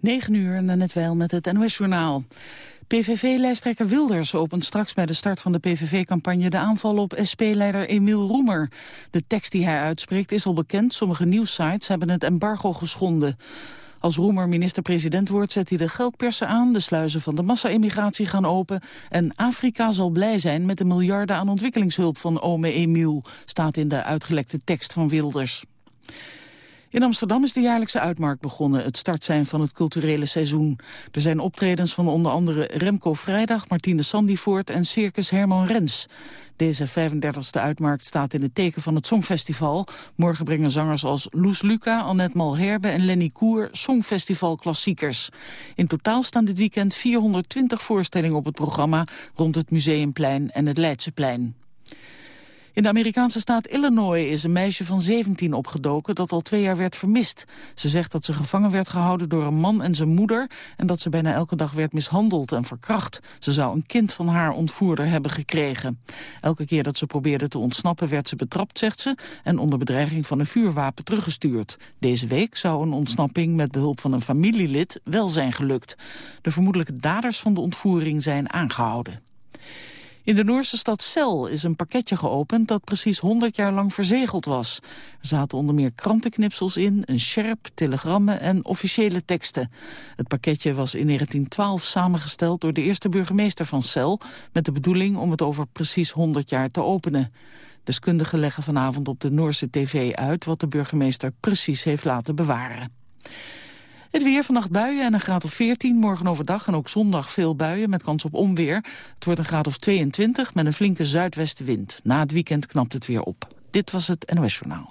9 uur en net wel met het NOS-journaal. PVV-lijsttrekker Wilders opent straks bij de start van de PVV-campagne de aanval op SP-leider Emiel Roemer. De tekst die hij uitspreekt is al bekend, sommige nieuwsites hebben het embargo geschonden. Als Roemer minister-president wordt zet hij de geldpersen aan, de sluizen van de massa-immigratie gaan open en Afrika zal blij zijn met de miljarden aan ontwikkelingshulp van ome Emiel, staat in de uitgelekte tekst van Wilders. In Amsterdam is de jaarlijkse uitmarkt begonnen, het start zijn van het culturele seizoen. Er zijn optredens van onder andere Remco Vrijdag, Martine Sandivoort en Circus Herman Rens. Deze 35e uitmarkt staat in het teken van het Songfestival. Morgen brengen zangers als Loes Luca, Annette Malherbe en Lenny Koer Songfestival klassiekers. In totaal staan dit weekend 420 voorstellingen op het programma rond het Museumplein en het Leidseplein. In de Amerikaanse staat Illinois is een meisje van 17 opgedoken dat al twee jaar werd vermist. Ze zegt dat ze gevangen werd gehouden door een man en zijn moeder en dat ze bijna elke dag werd mishandeld en verkracht. Ze zou een kind van haar ontvoerder hebben gekregen. Elke keer dat ze probeerde te ontsnappen werd ze betrapt, zegt ze, en onder bedreiging van een vuurwapen teruggestuurd. Deze week zou een ontsnapping met behulp van een familielid wel zijn gelukt. De vermoedelijke daders van de ontvoering zijn aangehouden. In de Noorse stad Cel is een pakketje geopend dat precies 100 jaar lang verzegeld was. Er zaten onder meer krantenknipsels in, een sjerp, telegrammen en officiële teksten. Het pakketje was in 1912 samengesteld door de eerste burgemeester van Cel... met de bedoeling om het over precies 100 jaar te openen. Deskundigen leggen vanavond op de Noorse tv uit wat de burgemeester precies heeft laten bewaren. Het weer vannacht buien en een graad of 14. Morgen overdag en ook zondag veel buien met kans op onweer. Het wordt een graad of 22 met een flinke zuidwestenwind. Na het weekend knapt het weer op. Dit was het NOS Journaal.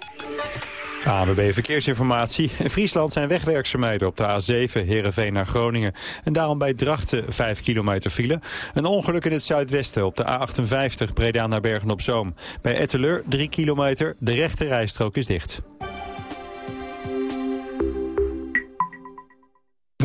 ANWB Verkeersinformatie. In Friesland zijn wegwerkzaamheden op de A7 Heerenveen naar Groningen. En daarom bij Drachten 5 kilometer file. Een ongeluk in het zuidwesten op de A58 Breda naar Bergen-op-Zoom. Bij Etteleur 3 kilometer. De rechte rijstrook is dicht.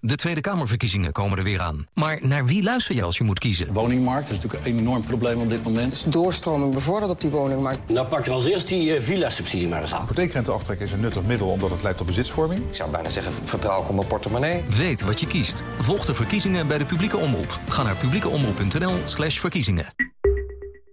De Tweede Kamerverkiezingen komen er weer aan. Maar naar wie luister je als je moet kiezen? Woningmarkt is natuurlijk een enorm probleem op dit moment. Doorstroming bevorderd op die woningmarkt. Nou pak je als eerst die uh, villa-subsidie maar eens aan. Hypotheekrenteaftrek is een nuttig middel omdat het leidt tot bezitsvorming. Ik zou bijna zeggen vertrouw ik op mijn portemonnee. Weet wat je kiest. Volg de verkiezingen bij de publieke omroep. Ga naar publiekeomroep.nl slash verkiezingen.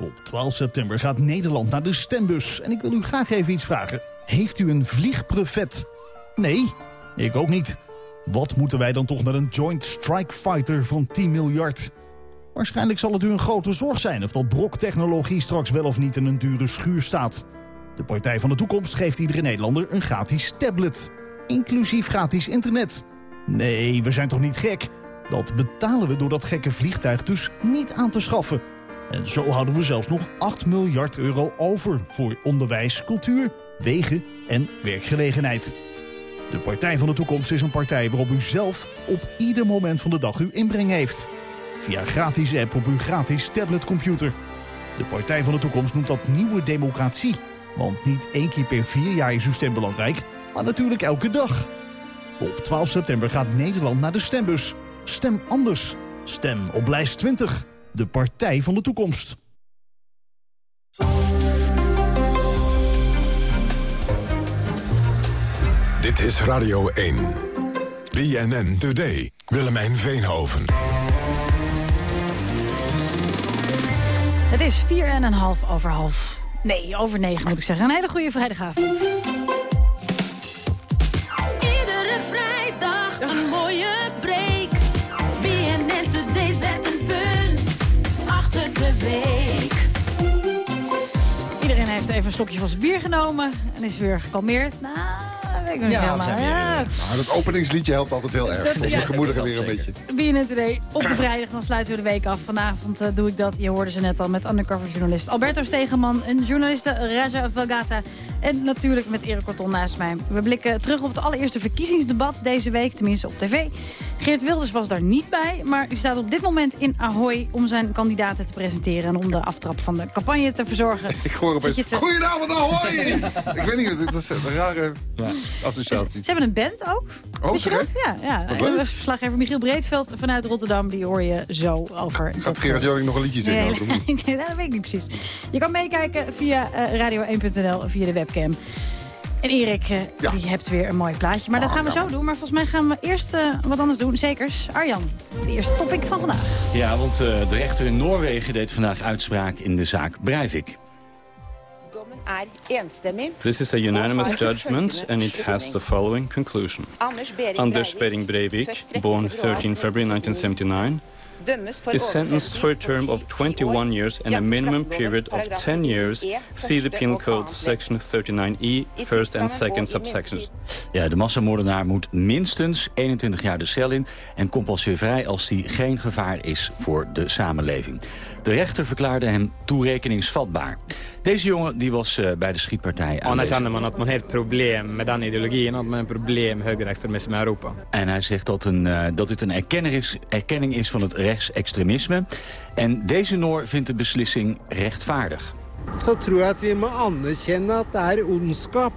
Op 12 september gaat Nederland naar de stembus. En ik wil u graag even iets vragen. Heeft u een vliegprevet? Nee, ik ook niet. Wat moeten wij dan toch met een Joint Strike Fighter van 10 miljard? Waarschijnlijk zal het u een grote zorg zijn... of dat broktechnologie straks wel of niet in een dure schuur staat. De Partij van de Toekomst geeft iedere Nederlander een gratis tablet. Inclusief gratis internet. Nee, we zijn toch niet gek? Dat betalen we door dat gekke vliegtuig dus niet aan te schaffen... En zo houden we zelfs nog 8 miljard euro over voor onderwijs, cultuur, wegen en werkgelegenheid. De Partij van de Toekomst is een partij waarop u zelf op ieder moment van de dag uw inbreng heeft. Via gratis app op uw gratis tabletcomputer. De Partij van de Toekomst noemt dat nieuwe democratie. Want niet één keer per vier jaar is uw stem belangrijk, maar natuurlijk elke dag. Op 12 september gaat Nederland naar de stembus. Stem anders. Stem op lijst 20 de partij van de toekomst. Dit is Radio 1. BNN Today. Willemijn Veenhoven. Het is vier en een half over half. Nee, over negen moet ik zeggen. Een hele goede vrijdagavond. Even een slokje van zijn bier genomen en is weer gekalmeerd. Nou, weet ik nog niet Ja, helemaal. Ja. Maar dat openingsliedje helpt altijd heel erg. Dat- Om ja. de gemoederen weer een beetje. BNN Today op de vrijdag, dan sluiten we de week af. Vanavond eh, doe ik dat, je hoorde ze net al, met undercover journalist Alberto Stegeman... en journaliste Raja Valgata en natuurlijk met Erik Korton naast mij. We blikken terug op het allereerste verkiezingsdebat deze week, tenminste op tv. Geert Wilders was daar niet bij, maar die staat op dit moment in Ahoy... om zijn kandidaten te presenteren en om de aftrap van de campagne te verzorgen. Ik hoor opeens, te- goedenavond Ahoy! ik weet niet, dit is een rare associatie. Ze hebben een band ook. Oh, Weet je zeg dat? Ja, ja. En verslaggever Michiel Breedveld vanuit Rotterdam, die hoor je zo over. Gaat dat, Gerard Joling nog een liedje zingen? Nee, dat weet ik niet precies. Je kan meekijken via eh, radio1.nl, via de webcam. En Erik, eh, Ja. die hebt weer een mooi plaatje. Maar dat Ah, gaan we ja. zo doen. Maar volgens mij gaan we eerst eh, wat anders doen. Zekers. Arjan, de eerste topic van vandaag. Ja, want eh, de rechter in Noorwegen deed vandaag uitspraak in de zaak Breivik. This is a unanimous judgment and it has the following conclusion. Anders Anders Breivik, born 13 February 1979, dømmes for is sentenced for a term of 21 years and a minimum period of 10 years. See the Penal Code section 39e, first and second subsections. Ja, de massamoordenaar moet minstens 21 jaar de cel in... en komt pas weer vrij als hij geen gevaar is voor de samenleving. De rechter verklaarde hem toerekeningsvatbaar. Deze jongen die was eh, bij de schietpartij aanwezig. Anerkjenner man at man har et problem med den ideologien, at man har et problem med høyreekstremisme i Europa? En hij zegt dat, een, eh, dat dit een erkenning is, erkenning is van het rechtsextremisme. En deze Noor vindt de beslissing rechtvaardig. så tror jeg at vi må anerkjenne at det er ondskap.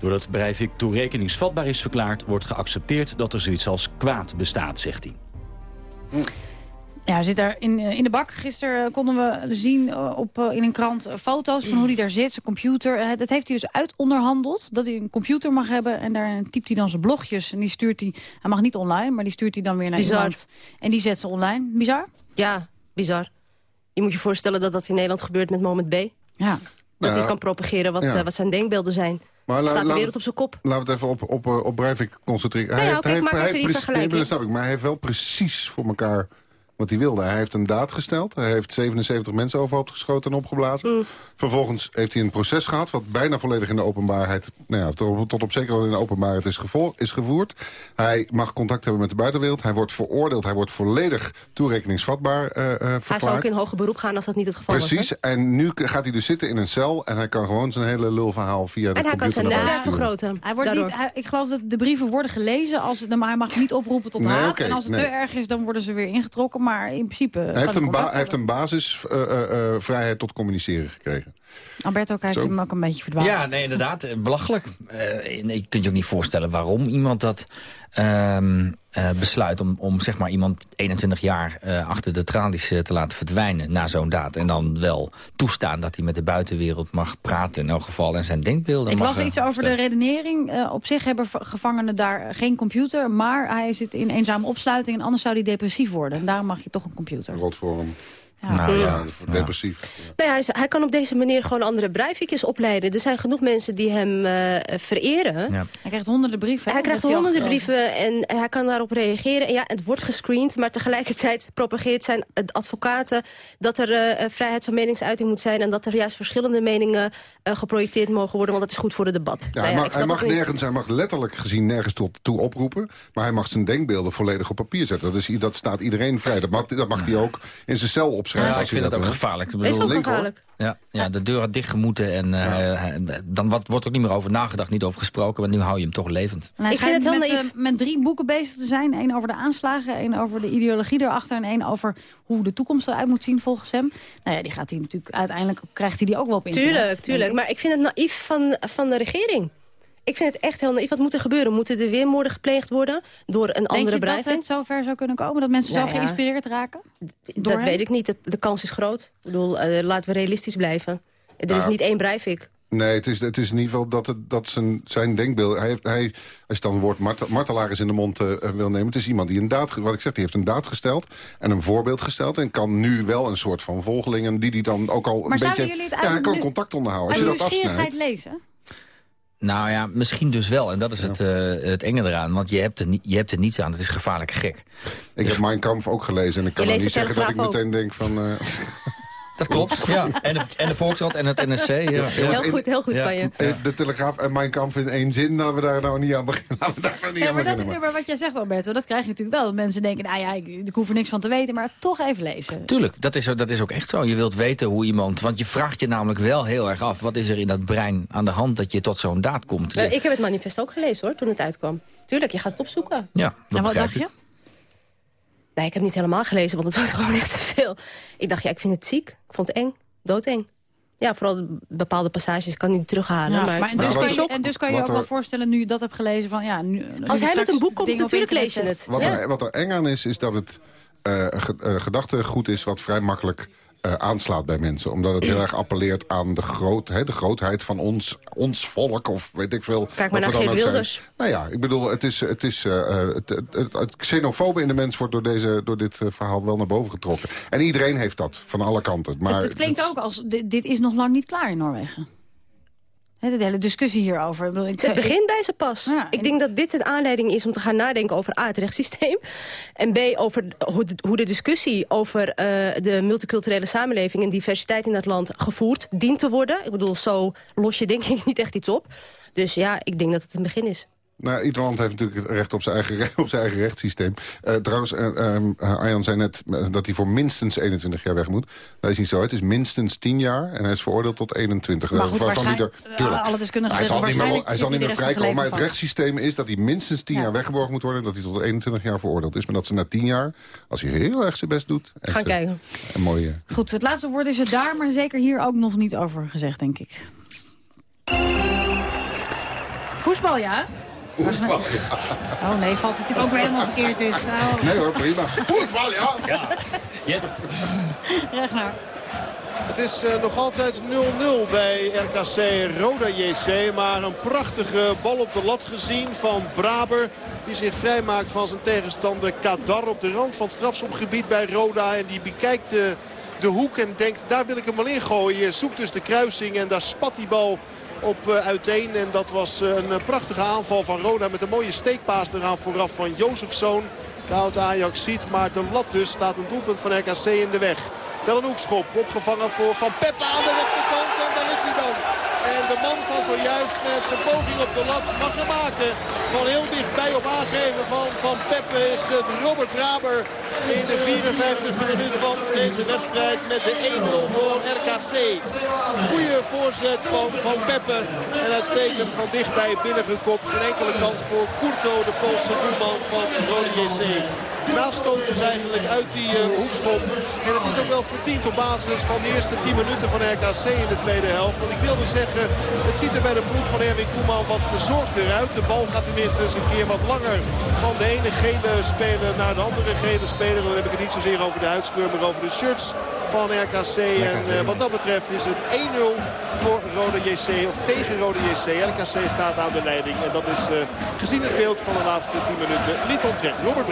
Doordat Breivik toerekeningsvatbaar is verklaard... wordt geaccepteerd dat er zoiets als kwaad bestaat, zegt hij. Ja, hij zit daar in, eh, in de bak. Gisteren eh, konden we zien eh, op, in een krant foto's van hoe hij daar zit, zijn computer. Dat heeft hij dus uitonderhandeld, dat hij een computer mag hebben. En daar typt hij dan zijn blogjes. En die stuurt hij, hij mag niet online, maar die stuurt hij dan weer naar Bizar. iemand. En die zet ze online. Bizar? Ja, bizar. Je moet je voorstellen dat dat in Nederland gebeurt met Moment B. Ja. Dat hij kan propageren wat, ja. wat zijn denkbeelden zijn. Maar la- Staat de wereld op zijn kop. Laten we het even op, op, op Breivik concentreren. Nou ja, heeft- oké, ik maak hij snap ik, maar hij heeft wel precies voor elkaar wat hij wilde. Hij heeft een daad gesteld. Hij heeft 77 mensen overhoop geschoten en opgeblazen. Mm. Vervolgens heeft hij een proces gehad... wat bijna volledig in de openbaarheid... Nou ja, tot, tot op zekere hoogte in de openbaarheid is, gevo- is gevoerd. Hij mag contact hebben met de buitenwereld. Hij wordt veroordeeld. Hij wordt volledig toerekeningsvatbaar eh eh, verklaard. Hij zou ook in hoger beroep gaan als dat niet het geval was. Precies, en nu gaat hij dus zitten in een cel... en hij kan gewoon zijn hele lulverhaal via de En hij kan computer zijn netwerk vergroten. Hij wordt niet, hij- ik geloof dat de brieven worden gelezen, als het, maar hij mag niet oproepen tot Nee, haat. en als het nee. te erg is, dan worden ze weer ingetrokken. Maar in principe Hij heeft, een, ba- hij heeft een basisvrijheid tot communiceren gekregen. Alberto kijkt Zo. hem ook een beetje verdwaasd. Ja, nee, inderdaad. eh, Belachelijk. Eh, je kunt je ook niet voorstellen waarom iemand dat ehm, eh, besluit... om, om zeg maar iemand 21 jaar eh, achter de tralies te laten verdwijnen na zo'n daad. En dan wel toestaan dat hij met de buitenwereld mag praten in elk geval... en zijn denkbeelden Ik mag las iets over de redenering. Eh, op zich hebben gevangenen daar geen computer, maar hij zit in eenzame opsluiting en anders zou hij depressief worden. En daarom mag je toch een computer. Rot voor hem. Ja. Nou ja, voor depressief. Nou ja, hij, kan op deze manier gewoon andere Breivikjes opleiden. Er zijn genoeg mensen die hem eh, vereren. Hij krijgt honderden brieven. Hij krijgt honderden brieven en hij kan daarop reageren. En ja, het wordt gescreend, maar tegelijkertijd propageert zijn advocaten... dat er eh, vrijheid van meningsuiting moet zijn... en dat er juist verschillende meningen eh, geprojecteerd mogen worden... want dat is goed voor het debat. Ja, Nou hij ja, mag, hij, mag nergens, hij mag letterlijk gezien nergens tot, toe oproepen. Maar hij mag zijn denkbeelden volledig op papier zetten. Dat, is, dat staat iedereen vrij. Dat mag, dat mag hij ook in zijn cel opschrijven. Ja, ik vind dat ook gevaarlijk. Ik Is ook gevaarlijk. Ja, ja, de deur had dichtgemoeten en eh, dan wat, wordt ook niet meer over nagedacht, niet over gesproken. Maar nu hou je hem toch levend. Ik vind het heel met, naïef. eh, met drie boeken bezig te zijn. Eén over de aanslagen, één over de ideologie erachter... en één over hoe de toekomst eruit moet zien volgens hem. Nou ja, die gaat hij natuurlijk uiteindelijk... krijgt hij die ook wel op internet. Tuurlijk, tuurlijk. Maar ik vind het naïef van, van de regering. Ik vind het echt heel naïef. Wat moet er gebeuren? Moeten er weer moorden gepleegd worden door een Denk andere je dat Breivik? het zover zou kunnen komen? Dat mensen Nou zo ja. geïnspireerd raken? Door Dat hem? weet ik niet. De, de kans is groot. Ik bedoel, eh, laten we realistisch blijven. Er is Nou, niet één Breivik. Nee, het is, het is in ieder geval dat, het, dat zijn, zijn denkbeeld... Hij, heeft- hij, als je dan het woord martel, martelaar is in de mond eh, wil nemen... het is iemand die een daad, wat ik zeg, die heeft een daad gesteld... en een voorbeeld gesteld en kan nu wel een soort van volgelingen... die die dan ook al Maar een beetje... zouden jullie het ja, hij kan nu- contact onderhouden. Als je dat nieuwsgierigheid afsnijdt... lezen? Nou ja, misschien dus wel. En dat is het, eh, het enge eraan. Want je hebt, er je hebt er niets aan. Het is gevaarlijk gek. Ik heb Mein Kampf ook gelezen en ik kan nou niet zeggen dat ik meteen denk van... eh, Dat klopt, ja. En de, en de Volkskrant en het NSC. Ja. Heel goed, heel goed Ja. van je. De Telegraaf en Mijn Kamp in één zin, laten we daar nou niet aan beginnen. Laten we daar nou niet Ja, aan maar, dat, beginnen. maar wat jij zegt, Alberto, dat krijg je natuurlijk wel. Dat mensen denken, nou ja, ik, ik hoef er niks van te weten, maar toch even lezen. Tuurlijk, dat is, dat is ook echt zo. Je wilt weten hoe iemand... Want je vraagt je namelijk wel heel erg af... wat is er in dat brein aan de hand dat je tot zo'n daad komt. Eh, ik heb het manifest ook gelezen hoor, toen het uitkwam. Tuurlijk, je gaat het opzoeken. Ja, dat en wat dacht je? Ik. Nee, ik heb niet helemaal gelezen, want het was gewoon echt te veel. Ik dacht, ja, ik vind het ziek. Ik vond het eng, doodeng. Ja, vooral bepaalde passages kan ik niet terughalen. Ja, maar, maar en, het dus was kan je, shock. en dus kan je ook wel voorstellen, nu je dat hebt gelezen, van ja... Nu, Als hij met een boek komt, natuurlijk lees je het. Wat, Ja. er, wat er eng aan is, is dat het eh, ge- eh, gedachtegoed is wat vrij makkelijk eh, aanslaat bij mensen. Omdat het heel erg appelleert aan de, groot, hè, de grootheid van ons, ons volk. Of weet ik veel. Kijk maar naar Geert zijn. Wilders. Nou ja, ik bedoel, het, is, het, is, eh, eh, het, het, het, het xenofobe in de mens wordt door, deze, door dit verhaal wel naar boven getrokken. En iedereen heeft dat, van alle kanten. Maar het, klinkt ook als, dit, dit is nog lang niet klaar in Noorwegen. De hele discussie hierover. Ik bedoel, ik- Het begint bij ze pas. Ja, ik denk dat dit een aanleiding is om te gaan nadenken over A, het rechtssysteem. En B, over hoe de, hoe de discussie over eh, de multiculturele samenleving... en diversiteit in dat land gevoerd dient te worden. Ik bedoel, zo los je denk ik niet echt iets op. Dus ja, ik denk dat het een begin is. Nou, ieder land heeft natuurlijk het recht op zijn eigen, op zijn eigen rechtssysteem. Eh, trouwens, eh, Arjan zei net eh, dat hij voor minstens 21 jaar weg moet. Dat is niet zo. Het is minstens 10 jaar en hij is veroordeeld tot 21. Maar goed, waarvan hij waarschijn- tuurlijk, alle deskundigen hij zal niet meer, hij zal niet meer vrijkomen. Maar het rechtssysteem is dat hij minstens 10 Ja. jaar weggeborgen moet worden. Dat hij tot 21 jaar veroordeeld is. Maar dat ze na 10 jaar, als hij heel erg zijn best doet... echt, Gaan kijken. Een mooie... Goed, het laatste woord is het daar, maar zeker hier ook nog niet over gezegd, denk ik. Voetbal, ja? Voetbal, Oh nee, valt natuurlijk ook weer helemaal verkeerd dit. Oh, Nee hoor, prima. Voetbal, ja. Ja, jetzt. Ragnar. Het is eh, nog altijd 0-0 bij RKC Roda JC. Maar een prachtige bal op de lat gezien van Braber. Die zich vrijmaakt van zijn tegenstander Kadar op de rand van het strafschopgebied bij Roda. En die bekijkt eh, de hoek en denkt daar wil ik hem wel in gooien. Zoekt dus de kruising en daar spat die bal op eh, uiteen. En dat was eh, een eh, prachtige aanval van Roda met een mooie steekpaas eraan vooraf van Jozefzoon. De oud Ajax ziet, maar de lat dus staat een doelpunt van RKC in de weg. Wel een hoekschop, opgevangen voor Van Peppe aan de rechterkant. En daar is hij dan. En de man van zojuist met zijn poging op de lat mag hem maken. Van heel dichtbij op aangeven van Van Peppe is het Robert Braber in de 54e minuut van deze wedstrijd met de 1-0 voor RKC. Goede voorzet van Van Peppe en uitstekend van dichtbij binnengekopt. Geen enkele kans voor Kurto, de Poolse doelman van Rode JC. Naaststoot dus eigenlijk uit die eh, hoekschop. En het is ook wel verdiend op basis van de eerste 10 minuten van RKC in de tweede helft. Want ik wilde zeggen, het ziet er bij de ploeg van Erwin Koeman wat verzorgder uit. De bal gaat tenminste eens een keer wat langer van de ene gele speler naar de andere gele speler. Dan heb ik het niet zozeer over de huidskleur, maar over de shirts van RKC. En eh, wat dat betreft is het 1-0 voor Rode JC, of tegen Rode JC. RKC staat aan de leiding. En dat is eh, gezien het beeld van de laatste 10 minuten niet onterecht. Robert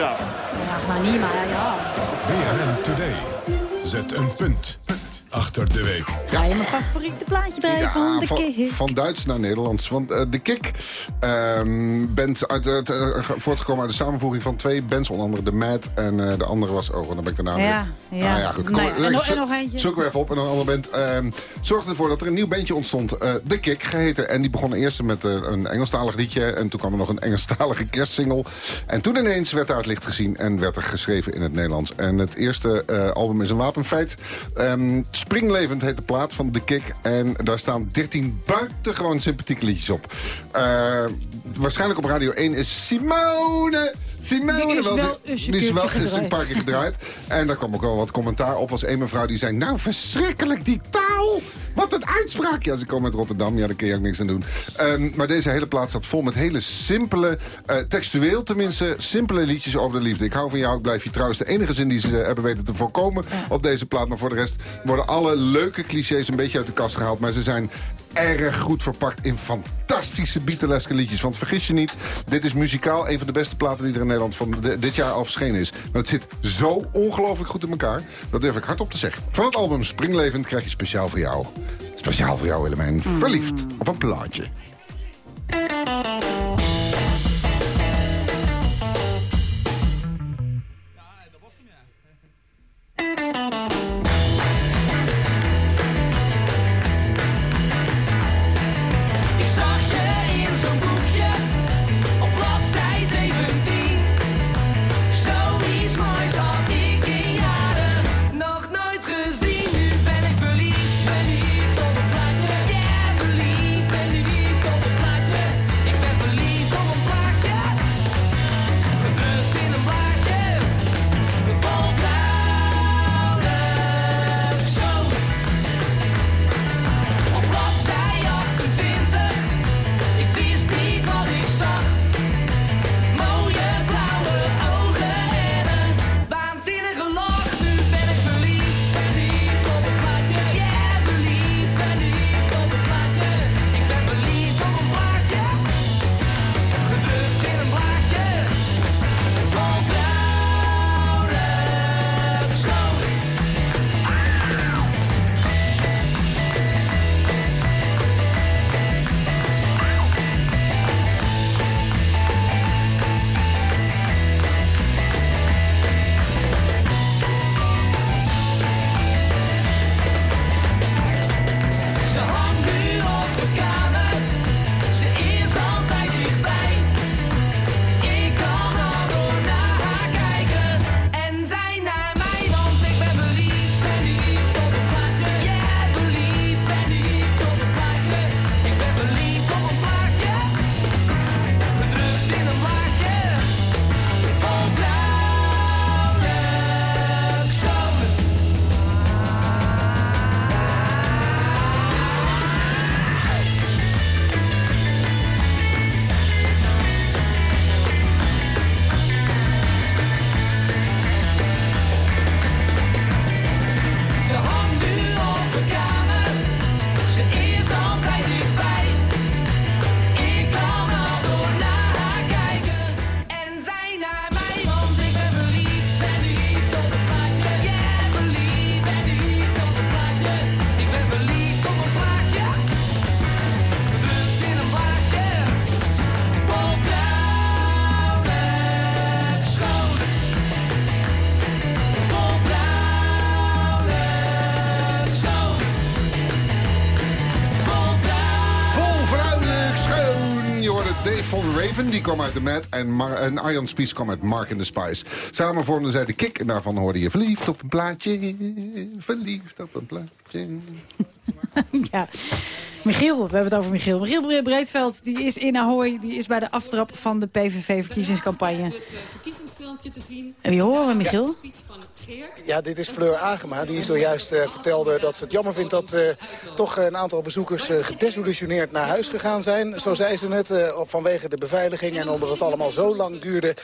Braber. Ragnar Niemeyer, ja. BNN Today. Zet een punt achter de week. Ga je mijn favoriete plaatje draaien van Ja, de van, kick? van Duits naar Nederlands. Want eh, de Kik ehm bent uit, eh, ge- voortgekomen uit de samenvoeging van twee bands. Onder andere de Mad en eh, de andere was... Oh, dan ben ik de naam Ja, weer. ja. Ah, ja, goed. En nog- zoek- en nog eentje. Zoeken we even op. En dan een andere band. ehm zorgde ervoor dat er een nieuw bandje ontstond. eh, de Kik geheten. En die begonnen eerst met een Engelstalig liedje. En toen kwam er nog een Engelstalige kerstsingle. En toen ineens werd daar het licht gezien. En werd er geschreven in het Nederlands. En het eerste eh, album is een wapenfeit. Ehm, Springlevend heet de plaat van The Kick. En daar staan 13 buitengewoon sympathieke liedjes op. Eh, waarschijnlijk op Radio 1 is Simone... Simone Die is wel, die is wel keertje eens een gedraaid. paar keer gedraaid. En daar kwam ook wel wat commentaar op. was een mevrouw die zei... Nou, verschrikkelijk die taal! Wat een uitspraak! Ja, ze komen uit Rotterdam. Ja, daar kun je ook niks aan doen. Ehm, maar deze hele plaat staat vol met hele simpele... eh, textueel tenminste, simpele liedjes over de liefde. Ik hou van jou, ik blijf je trouwens. De enige zin die ze eh, hebben weten te voorkomen op deze plaat. Maar voor de rest worden alle leuke clichés een beetje uit de kast gehaald. Maar ze zijn erg goed verpakt in fantastische Beatleske liedjes. Want vergis je niet, dit is muzikaal een van de beste platen die er in Nederland van de- dit jaar al verschenen is. Maar het zit zo ongelooflijk goed in elkaar. Dat durf ik hardop te zeggen. Van het album Springlevend krijg je speciaal voor jou. Speciaal voor jou, Willemijn. Verliefd op een plaatje. Kwam uit The Mad. En, Mar en Iron Spies kwam uit Mark in the Spice. Samen vormden zij de kick. En daarvan hoorde je verliefd op een plaatje. Verliefd op een plaatje. ja. Michiel, we hebben het over Michiel. Michiel Breedveld die is in Ahoy. Die is bij de aftrap van de PVV-verkiezingscampagne. En wie horen we, Michiel? Ja, dit is Fleur Agema, die zojuist eh, vertelde dat ze het jammer vindt... dat eh, toch een aantal bezoekers eh, gedesillusioneerd naar huis gegaan zijn. Zo zei ze het, eh, vanwege de beveiliging en omdat het allemaal zo lang duurde.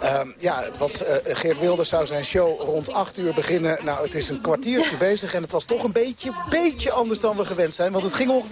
Ehm, ja, want eh, Geert Wilders zou zijn show rond 8 uur beginnen. Nou, het is een kwartiertje bezig en het was toch een beetje, beetje anders dan we gewend zijn. Want het ging ongeveer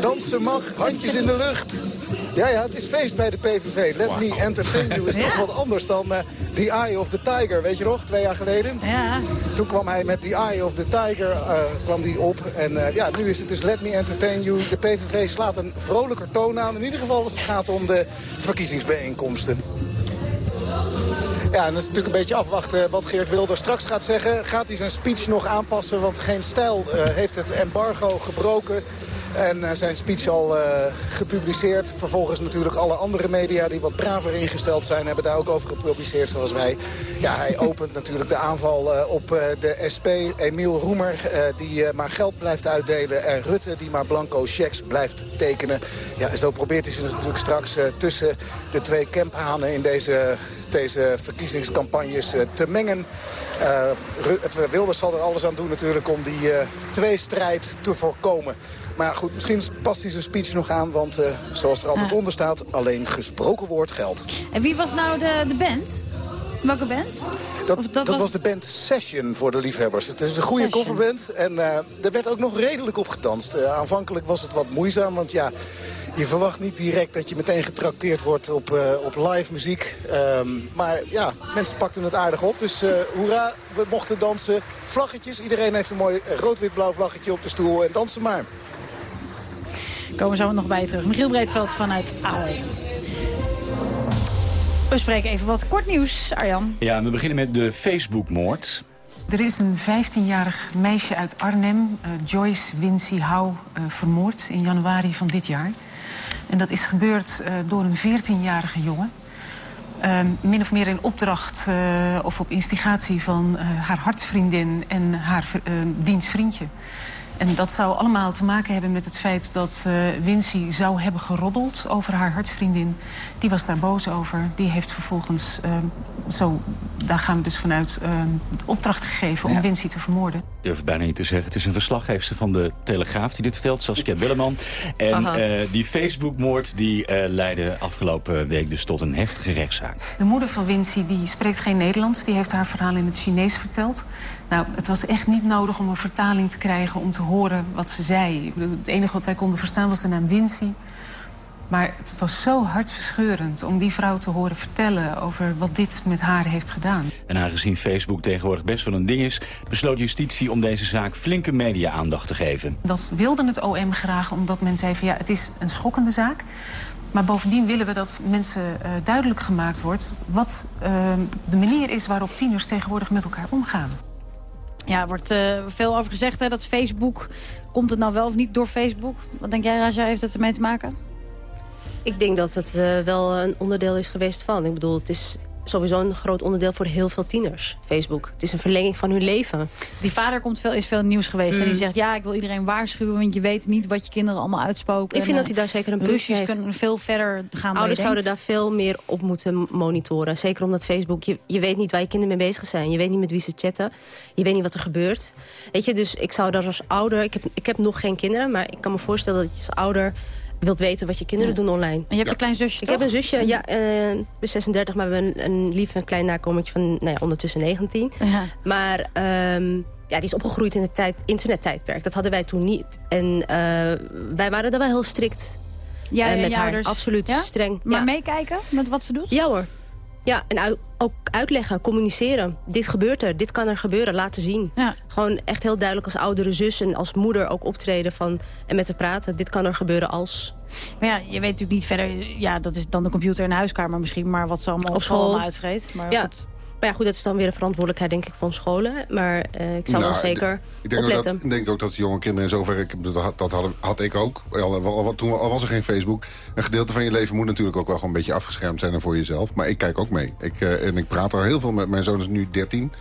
Dansen mag, handjes in de lucht. Ja, ja, het is feest bij de PVV. Let me entertain you is toch wat anders dan eh, The Eye of the Tiger. Weet je nog, twee jaar geleden? Ja. Toen kwam hij met The Eye of the Tiger eh, kwam die op. En eh, ja, nu is het dus Let me entertain you. De PVV slaat een vrolijker toon aan. In ieder geval als het gaat om de verkiezingsbijeenkomsten. Ja, en dat is natuurlijk een beetje afwachten wat Geert Wilder straks gaat zeggen. Gaat hij zijn speech nog aanpassen, want geen stijl heeft het embargo gebroken. En eh, zijn speech al eh, gepubliceerd. Vervolgens natuurlijk alle andere media die wat braver ingesteld zijn... hebben daar ook over gepubliceerd zoals wij. Ja, hij opent natuurlijk de aanval eh, op de SP. Emiel Roemer die maar geld blijft uitdelen. En Rutte die maar blanco checks blijft tekenen. Ja, zo probeert hij ze natuurlijk straks tussen de twee kemphanen... in deze, deze verkiezingscampagnes te mengen. Eh, Wilders zal er alles aan doen natuurlijk om die eh tweestrijd te voorkomen. Maar goed, misschien past hij zijn speech nog aan, want eh, zoals er altijd onder staat, alleen gesproken woord geldt. En wie was nou de, de band? Welke band? Dat, dat, was... de band Session voor de liefhebbers. Het is een goede Session. coverband en eh er werd ook nog redelijk op gedanst. Eh, aanvankelijk was het wat moeizaam, want ja, je verwacht niet direct dat je meteen getrakteerd wordt op, op live muziek. Ehm, maar ja, mensen pakten het aardig op, dus hoera, we mochten dansen. Vlaggetjes, iedereen heeft een mooi rood-wit-blauw vlaggetje op de stoel en dansen maar. Komen we zo nog bij je terug. Michiel Breedveld vanuit Ahoy. We spreken even wat kort nieuws, Arjan. Ja, we beginnen met de Facebook-moord. Er is een 15-jarig meisje uit Arnhem, eh, Joyce Wincy Hou, eh, vermoord in januari van dit jaar. En dat is gebeurd eh, door een 14-jarige jongen. Eh, min of meer in opdracht eh, of op instigatie van eh, haar hartsvriendin en haar vr- eh, dienstvriendje. En dat zou allemaal te maken hebben met het feit dat eh Wincy zou hebben geroddeld over haar hartsvriendin. Die was daar boos over. Die heeft vervolgens, eh, zo, daar gaan we dus vanuit, eh, opdracht gegeven om Ja. Wincy te vermoorden. Ik durf het bijna niet te zeggen. Het is een verslaggeefster van de Telegraaf die dit vertelt, Saskia Willeman. En eh, die Facebook-moord die eh, leidde afgelopen week dus tot een heftige rechtszaak. De moeder van Wincy die spreekt geen Nederlands. Die heeft haar verhaal in het Chinees verteld. Nou, het was echt niet nodig om een vertaling te krijgen om te horen wat ze zei. Het enige wat wij konden verstaan was de naam Wincy. Maar het was zo hartverscheurend om die vrouw te horen vertellen... over wat dit met haar heeft gedaan. En aangezien Facebook tegenwoordig best wel een ding is... besloot justitie om deze zaak flinke media-aandacht te geven. Dat wilde het OM graag, omdat men zei van ja, het is een schokkende zaak. Maar bovendien willen we dat mensen eh, duidelijk gemaakt wordt... wat eh, de manier is waarop tieners tegenwoordig met elkaar omgaan. Ja, er wordt eh, veel over gezegd hè, dat Facebook... Komt het nou wel of niet door Facebook? Wat denk jij, Raja, heeft het ermee te maken? Ik denk dat het eh, wel een onderdeel is geweest van. Ik bedoel, het is sowieso een groot onderdeel voor heel veel tieners, Facebook. Het is een verlenging van hun leven. Die vader komt veel, is veel nieuws geweest. En die Mm. zegt, ja, ik wil iedereen waarschuwen... want je weet niet wat je kinderen allemaal uitspoken. Ik vind En, dat hij daar zeker een puntje Ruzies heeft. kunnen veel verder gaan Ouders zouden daar veel meer op moeten monitoren. Zeker omdat Facebook, je, je weet niet waar je kinderen mee bezig zijn. Je weet niet met wie ze chatten. Je weet niet wat er gebeurt. Weet je, dus ik zou daar als ouder... Ik heb, ik heb nog geen kinderen, maar ik kan me voorstellen dat je als ouder wilt weten wat je kinderen doen online. En je hebt een klein zusje, Ik toch? heb een zusje, ja, eh, ik ben 36, maar we hebben een, een lief en klein nakomertje van nou ja, ondertussen 19. Ja. Maar ehm, ja, die is opgegroeid in het tijd, internettijdperk. Dat hadden wij toen niet. En eh, wij waren daar wel heel strikt Jij eh, met haar. ouders? Absoluut Ja? streng. Maar ja. meekijken met wat ze doet? Ja hoor. Ja, en ook uitleggen, communiceren. Dit gebeurt er, dit kan er gebeuren, laten zien. Gewoon echt heel duidelijk als oudere zus en als moeder ook optreden van, en met haar praten. Dit kan er gebeuren als... Maar ja, je weet natuurlijk niet verder... Ja, dat is dan de computer in de huiskamer misschien... maar wat ze allemaal op, school allemaal uitvreet. Maar ja. goed. Maar ja, goed, dat is dan weer de verantwoordelijkheid denk ik van scholen. Maar eh, ik zou Nou, wel zeker Ik denk, ook dat, ik denk ook dat jonge kinderen in zoverre... ik- Dat, had- dat had ik ook, al, al, al- toen, al was er geen Facebook. Een gedeelte van je leven moet natuurlijk ook wel gewoon een beetje afgeschermd zijn... en voor jezelf. Maar ik kijk ook mee. Ik, eh, en ik praat er heel veel met. Mijn zoon is nu 13.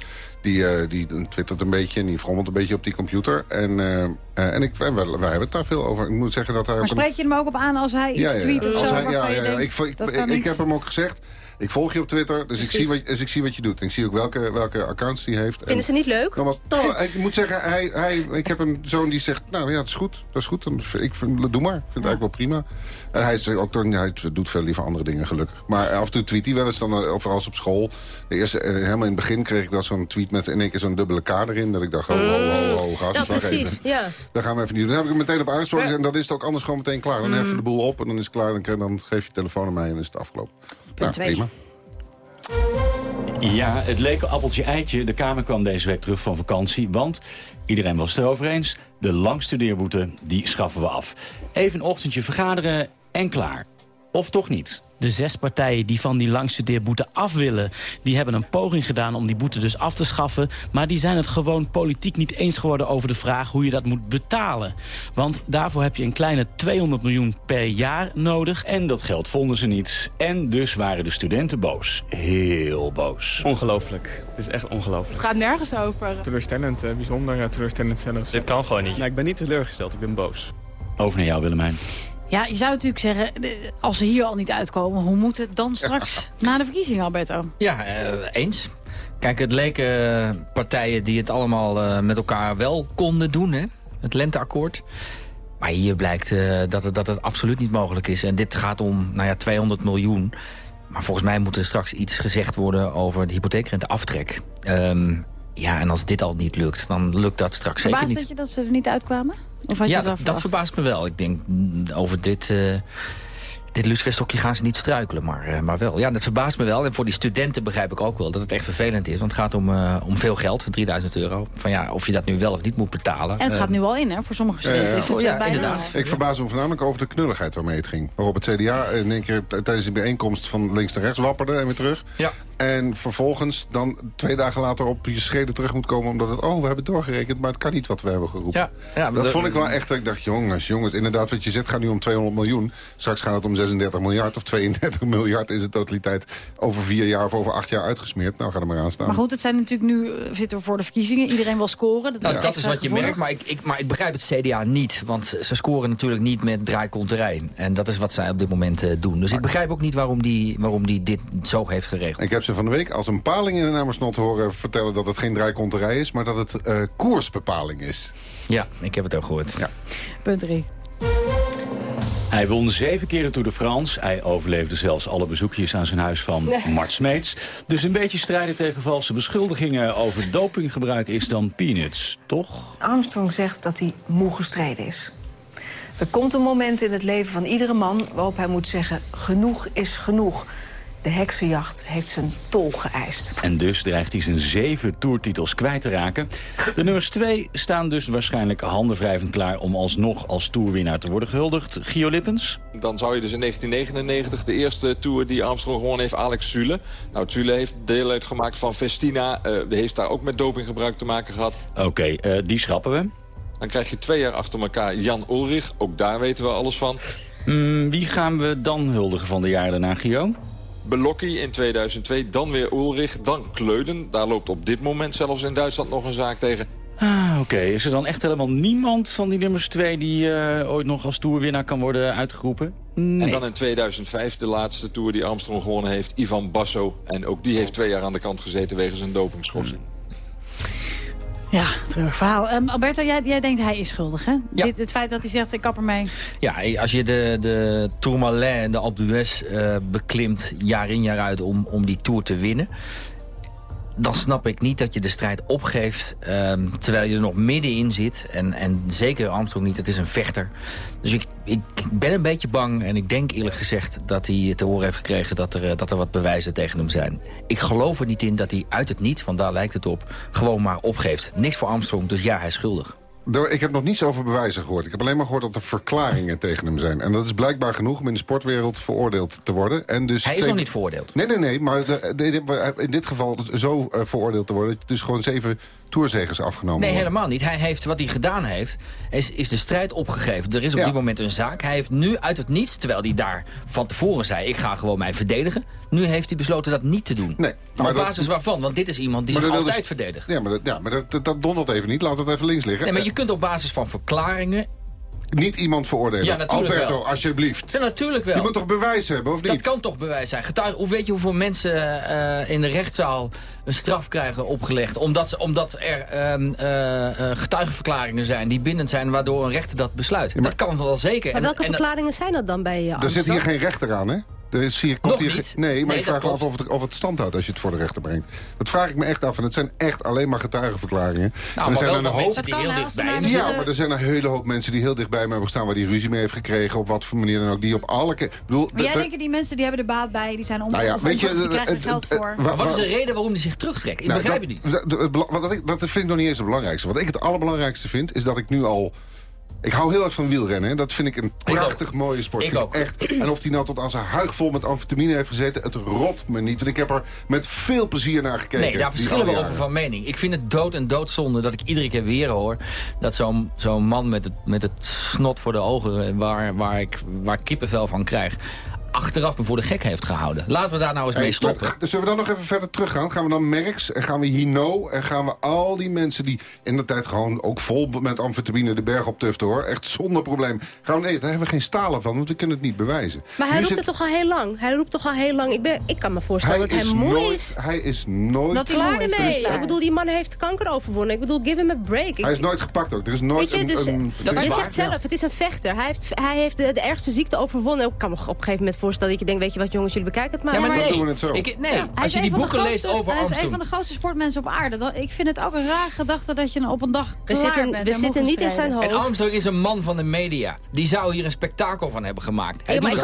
Die, eh, die twittert een beetje en die frommelt een beetje op die computer. En, en ik, wij, wij hebben het daar veel over. Ik moet zeggen dat hij Maar ook een- spreek je hem ook op aan als hij iets tweet of Als zo? hij- ja, ja, ja. denkt, Ik, heb hem ook gezegd. Ik volg je op Twitter, dus ik, zie wat, dus ik zie wat je doet. Ik zie ook welke, welke accounts die heeft. Vinden ze niet leuk? Dan was, nou, ik moet zeggen, hij, hij, ik heb een zoon die zegt... nou ja, dat is goed, dat is goed. Dan, ik vind, doe maar, ik vind het eigenlijk wel prima. En hij, is ook, hij doet veel liever andere dingen, gelukkig. Maar af en toe tweet hij wel eens, dan, eh, of als op school. De eerste, eh, helemaal in het begin kreeg ik wel zo'n tweet met in één keer zo'n dubbele K erin. Dat ik dacht, ho, ho, ho, ho, gast, Ja, precies. Ja. Dat gaan we even niet doen. Dan heb ik hem meteen op aangesproken. En dan is het ook anders gewoon meteen klaar. Dan Mm. heffen we de boel op en dan is het klaar. Dan, dan geef je telefoon aan mij en is het afgelopen. Nou. Ja, het leek een appeltje-eitje. De Kamer kwam deze week terug van vakantie. Want iedereen was het erover eens. De langstudeerboete, die schaffen we af. Even een ochtendje vergaderen en klaar. Of toch niet? De zes partijen die van die langstudeerboete af willen... die hebben een poging gedaan om die boete dus af te schaffen. Maar die zijn het gewoon politiek niet eens geworden over de vraag... hoe je dat moet betalen. Want daarvoor heb je een kleine 200 miljoen per jaar nodig. En dat geld vonden ze niet. En dus waren de studenten boos. Heel boos. Ongelooflijk. Het is echt ongelooflijk. Het gaat nergens over. Teleurstellend, eh, bijzonder ja, teleurstellend zelfs. Dit kan gewoon niet. Nee, ik ben niet teleurgesteld, ik ben boos. Over naar jou, Willemijn. Ja, je zou natuurlijk zeggen, als ze hier al niet uitkomen... hoe moet het dan straks na de verkiezingen, Alberto? Ja, eh, eens. Kijk, het leken eh, partijen die het allemaal eh, met elkaar wel konden doen, hè? Het lenteakkoord. Maar hier blijkt dat, het, dat het absoluut niet mogelijk is. En dit gaat om, nou ja, 200 miljoen. Maar volgens mij moet er straks iets gezegd worden over de hypotheekrenteaftrek. Ehm ja, en als dit al niet lukt, dan lukt dat straks zeker Verbaasd niet. dat je dat ze er niet uitkwamen? Of had je ja, wel dat, dat verbaast me wel. Ik denk, mm, over dit, eh dit luciferstokje gaan ze niet struikelen, maar, eh, maar wel. Ja, dat verbaast me wel. En voor die studenten begrijp ik ook wel dat het echt vervelend is. Want het gaat om, eh, om veel geld, 3000 euro. Van ja, of je dat nu wel of niet moet betalen. En het gaat nu al in, hè? Voor sommige studenten is het Oh, ja, bijna inderdaad. Ik verbaas me voornamelijk over de knulligheid waarmee het ging. Waarop het CDA in één keer tijdens de bijeenkomst van links naar rechts wapperde en weer terug. Ja. En vervolgens dan twee dagen later op je schreden terug moet komen... omdat het, oh, we hebben doorgerekend, maar het kan niet wat we hebben geroepen. Ja, ja, dat de- vond ik wel echt, dat ik dacht, jongens, jongens, inderdaad, wat je zegt gaat nu om 200 miljoen. Straks gaat het om 36 miljard of 32 miljard is de totaliteit over vier jaar of over acht jaar uitgesmeerd. Nou, ga er maar aan staan. Maar goed, het zijn natuurlijk nu, eh, zitten we voor de verkiezingen. Iedereen wil scoren. Dat, Nou, is dat is wat je gevoelig. merkt, maar ik, ik, maar ik begrijp het CDA niet. Want ze scoren natuurlijk niet met draaikonterij. En dat is wat zij op dit moment eh, doen. Dus ik begrijp ook niet waarom die, waarom die dit zo heeft geregeld. Ik heb ze van de week als een paling in de Amersnot horen vertellen... dat het geen draaikonterij is, maar dat het eh, koersbepaling is. Ja, ik heb het ook gehoord. Ja. Punt 3. Hij won zeven keer de Tour de France. Hij overleefde zelfs alle bezoekjes aan zijn huis van Mart Smeets. Dus een beetje strijden tegen valse beschuldigingen over dopinggebruik is dan peanuts, toch? Armstrong zegt dat hij moe gestreden is. Er komt een moment in het leven van iedere man waarop hij moet zeggen... genoeg is genoeg. De heksenjacht heeft zijn tol geëist. En dus dreigt hij zijn zeven toertitels kwijt te raken. De nummers twee staan dus waarschijnlijk handenwrijvend klaar... om alsnog als toerwinnaar te worden gehuldigd. Gio Lippens? Dan zou je dus in 1999 de eerste Tour die Armstrong gewonnen heeft, Alex Zule. Nou, Zule heeft deel uitgemaakt van Festina. eh heeft daar ook met dopinggebruik te maken gehad. Oké, eh, die schrappen we. Dan krijg je twee jaar achter elkaar Jan Ulrich. Ook daar weten we alles van. Mm, wie gaan we dan huldigen van de jaren daarna, Gio? Belocchi in 2002, dan weer Ulrich, dan Kleuden. Daar loopt op dit moment zelfs in Duitsland nog een zaak tegen. Ah, oké. Is er dan echt helemaal niemand van die nummers twee... die eh, ooit nog als toerwinnaar kan worden uitgeroepen? Nee. En dan in 2005 de laatste Tour die Armstrong gewonnen heeft, Ivan Basso. En ook die heeft twee jaar aan de kant gezeten wegens een dopingschorsing. Ja, terug verhaal. Ehm, Alberto, jij, jij denkt hij is schuldig, hè? Dit, het feit dat hij zegt, ik kap ermee. Ja, als je de, de Tourmalet en de Alpe d'Huez eh, beklimt jaar in jaar uit om, om die Tour te winnen... dan snap ik niet dat je de strijd opgeeft... ehm, terwijl je er nog middenin zit. En, en zeker Armstrong niet, het is een vechter. Dus ik, ik ben een beetje bang en ik denk eerlijk gezegd... dat hij te horen heeft gekregen dat er, eh, dat er wat bewijzen tegen hem zijn. Ik geloof er niet in dat hij uit het niets, want daar lijkt het op... gewoon maar opgeeft. Niks voor Armstrong, dus ja, hij is schuldig. Ik heb nog niets over bewijzen gehoord. Ik heb alleen maar gehoord dat er verklaringen tegen hem zijn. En dat is blijkbaar genoeg om in de sportwereld veroordeeld te worden. En dus Hij is zeven- nog niet veroordeeld. Nee, nee, nee. Maar de, de- de- in dit geval zo eh, veroordeeld te worden... dat dus gewoon zeven toerzegers afgenomen Nee, worden. helemaal niet. Hij heeft, wat hij gedaan heeft, is, is de strijd opgegeven. Er is op Ja. dit moment een zaak. Hij heeft nu uit het niets, terwijl hij daar van tevoren zei... ik ga gewoon mij verdedigen. Nu heeft hij besloten dat niet te doen. Nee, maar op dat- basis waarvan? Want dit is iemand die zich dat altijd verdedigt. Ja, maar, dat, ja, maar dat, dat, dat dondert even niet. Laat het even links liggen. Nee, maar je kunt op basis van verklaringen... Niet iemand veroordelen. Ja, natuurlijk Alberto, wel. alsjeblieft. Ja, natuurlijk wel. Je moet toch bewijs hebben, of niet? Dat kan toch bewijs zijn. Getuigen, hoe weet je hoeveel mensen eh, in de rechtszaal een straf krijgen opgelegd? Omdat, ze, omdat er ehm, eh, eh, getuigenverklaringen zijn die bindend zijn... waardoor een rechter dat besluit. Dat kan wel zeker. Maar En- welke en- verklaringen zijn dat dan bij uh, Er zit hier geen rechter aan, hè? Er is hier, komt Nog hier, niet. Nee, maar Nee, ik vraag me af of het, of het stand houdt als je het voor de rechter brengt. Dat vraag ik me echt af. En het zijn echt alleen maar getuigenverklaringen. Nou, En er maar zijn wel een van hoop... mensen die heel dichtbij Ja, maar er zijn een hele hoop mensen die heel dichtbij me hebben gestaan... waar die ruzie mee heeft gekregen, op wat voor manier dan ook. Die op alle... ke- Ik bedoel, Maar jij de- denkt, die mensen die hebben er baat bij, die zijn Nou ja, weet je, die krijgen er het- geld voor. wat is de reden waarom hij zich terugtrekt? Ik Nou, begrijp dat, het niet. dat- dat- wat ik, dat vind ik nog niet eens het belangrijkste. Wat ik het allerbelangrijkste vind, is dat ik nu al... Ik hou heel erg van wielrennen. hè. Dat vind ik een prachtig mooie sport. Ik Vind ook. Echt. En of die nou tot aan zijn huig vol met amfetamine heeft gezeten... het rot me niet. En ik heb er met veel plezier naar gekeken. Nee, daar verschillen we over van mening. Ik vind het dood en doodzonde dat ik iedere keer weer hoor... dat zo'n zo'n man met het, met het snot voor de ogen... eh, Waar, waar, ik, waar kippenvel van krijg... achteraf me voor de gek heeft gehouden. Laten we daar nou eens Hey, mee stoppen. maar, dus zullen we dan nog even verder teruggaan? Gaan we dan Merks en gaan we Hino... en gaan we al die mensen die in de tijd gewoon ook vol met amfetamine de berg op tuften, hoor. Echt zonder probleem. Gaan we, nee, daar hebben we geen stalen van, want we kunnen het niet bewijzen. Maar hij Nu roept zit- het toch al heel lang? Hij roept toch al heel lang? Ik, ben, ik kan me voorstellen dat hij nooit, is. Hij is nooit... Dat klaar ermee. Ik bedoel, die man heeft kanker overwonnen. Ik bedoel, give him a break. Ik- Hij is nooit gepakt ook. Er is nooit Weet je, dus, een... je is- zegt zelf, het is een vechter. Hij heeft, hij heeft de, de ergste ziekte overwonnen. Ik kan me op een gegeven moment voorstellen dat je denkt... weet je wat jongens, jullie bekijken het maar. Ja, maar Dan nee. doen we het zo. Ik, nee, Ja, als is je een die van de boeken leest grootste- over Hij is een van de grootste sportmensen op aarde. Ik vind het ook een rare gedachte dat je op een dag We klaar zitten, bent we en zitten niet in zijn hoofd. En Armstrong is een man van de media. Die zou hier een spektakel van hebben gemaakt. Hij doet ik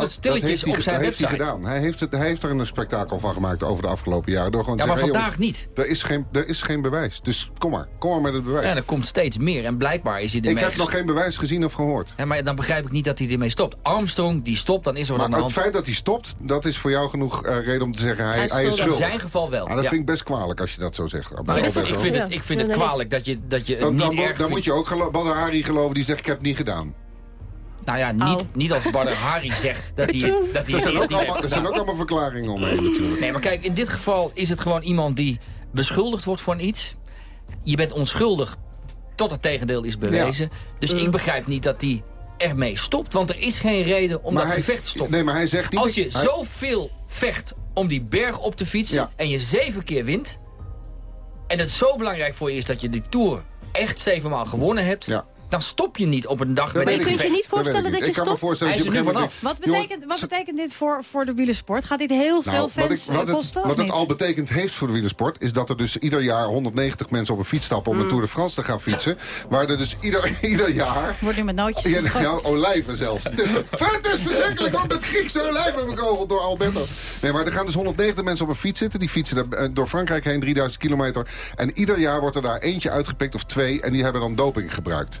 het stilletjes, ik Dat op zijn dat heeft hij website. gedaan. Hij heeft, het, hij heeft er een spektakel van gemaakt over de afgelopen jaren. Door gewoon te Ja, maar zeggen, vandaag jongens, niet. Er is, geen, er is geen bewijs. Dus kom maar. Kom maar met het bewijs. Ja, er komt steeds meer. En blijkbaar is hij ik ermee heb nog geen bewijs gezien of gehoord. Ja, maar dan begrijp ik niet dat hij ermee stopt. Armstrong, die stopt, dan is er wat aan Maar het feit dat hij stopt, dat is voor jou genoeg eh, reden om te zeggen... hij, Hij is hij is schuldig. In zijn geval wel, Ah, dat ja. vind ik best kwalijk als je dat zo zegt. Maar ik, vind het, ik vind het kwalijk dat je, dat je het Dan, niet dan, erg dan moet je ook Badr Hari geloven die zegt ik heb het niet gedaan. Nou ja, niet, niet als Badr Hari zegt dat hij het dat hij er, zijn ook niet heeft allemaal, er zijn ook allemaal verklaringen omheen natuurlijk. Nee, maar kijk, in dit geval is het gewoon iemand die beschuldigd wordt van iets. Je bent onschuldig tot het tegendeel is bewezen. Dus ik begrijp niet dat hij ermee stopt. Want er is geen reden om Maar dat hij- gevecht te stoppen. Nee, maar hij zegt niet... Als je hij- zoveel vecht om die berg op te fietsen... Ja. en je zeven keer wint... en het zo belangrijk voor je is dat je die Tour echt zevenmaal gewonnen hebt... dan stop je niet op een dag met een je kunt je niet voorstellen dat, je stopt? Hij is er nu vanaf. Wat betekent, wat betekent dit voor, voor de wielersport? Gaat dit heel veel Nou, wat, ik, wat, eh, kosten het, wat het al betekend heeft voor de wielersport... is dat er dus ieder jaar 190 mensen op een fiets stappen... om Mm. de Tour de France te gaan fietsen. Waar er dus ieder, ieder jaar... Wordt nu met nootjes Ja, ja, olijven zelfs. Het is- is verschrikkelijk hoor, met Griekse olijven bekogeld door Alberto. Nee, maar er gaan dus 190 mensen op een fiets zitten. Die fietsen er, eh, door Frankrijk heen, 3000 kilometer. En ieder jaar wordt er daar eentje uitgepikt of twee. En die hebben dan doping gebruikt.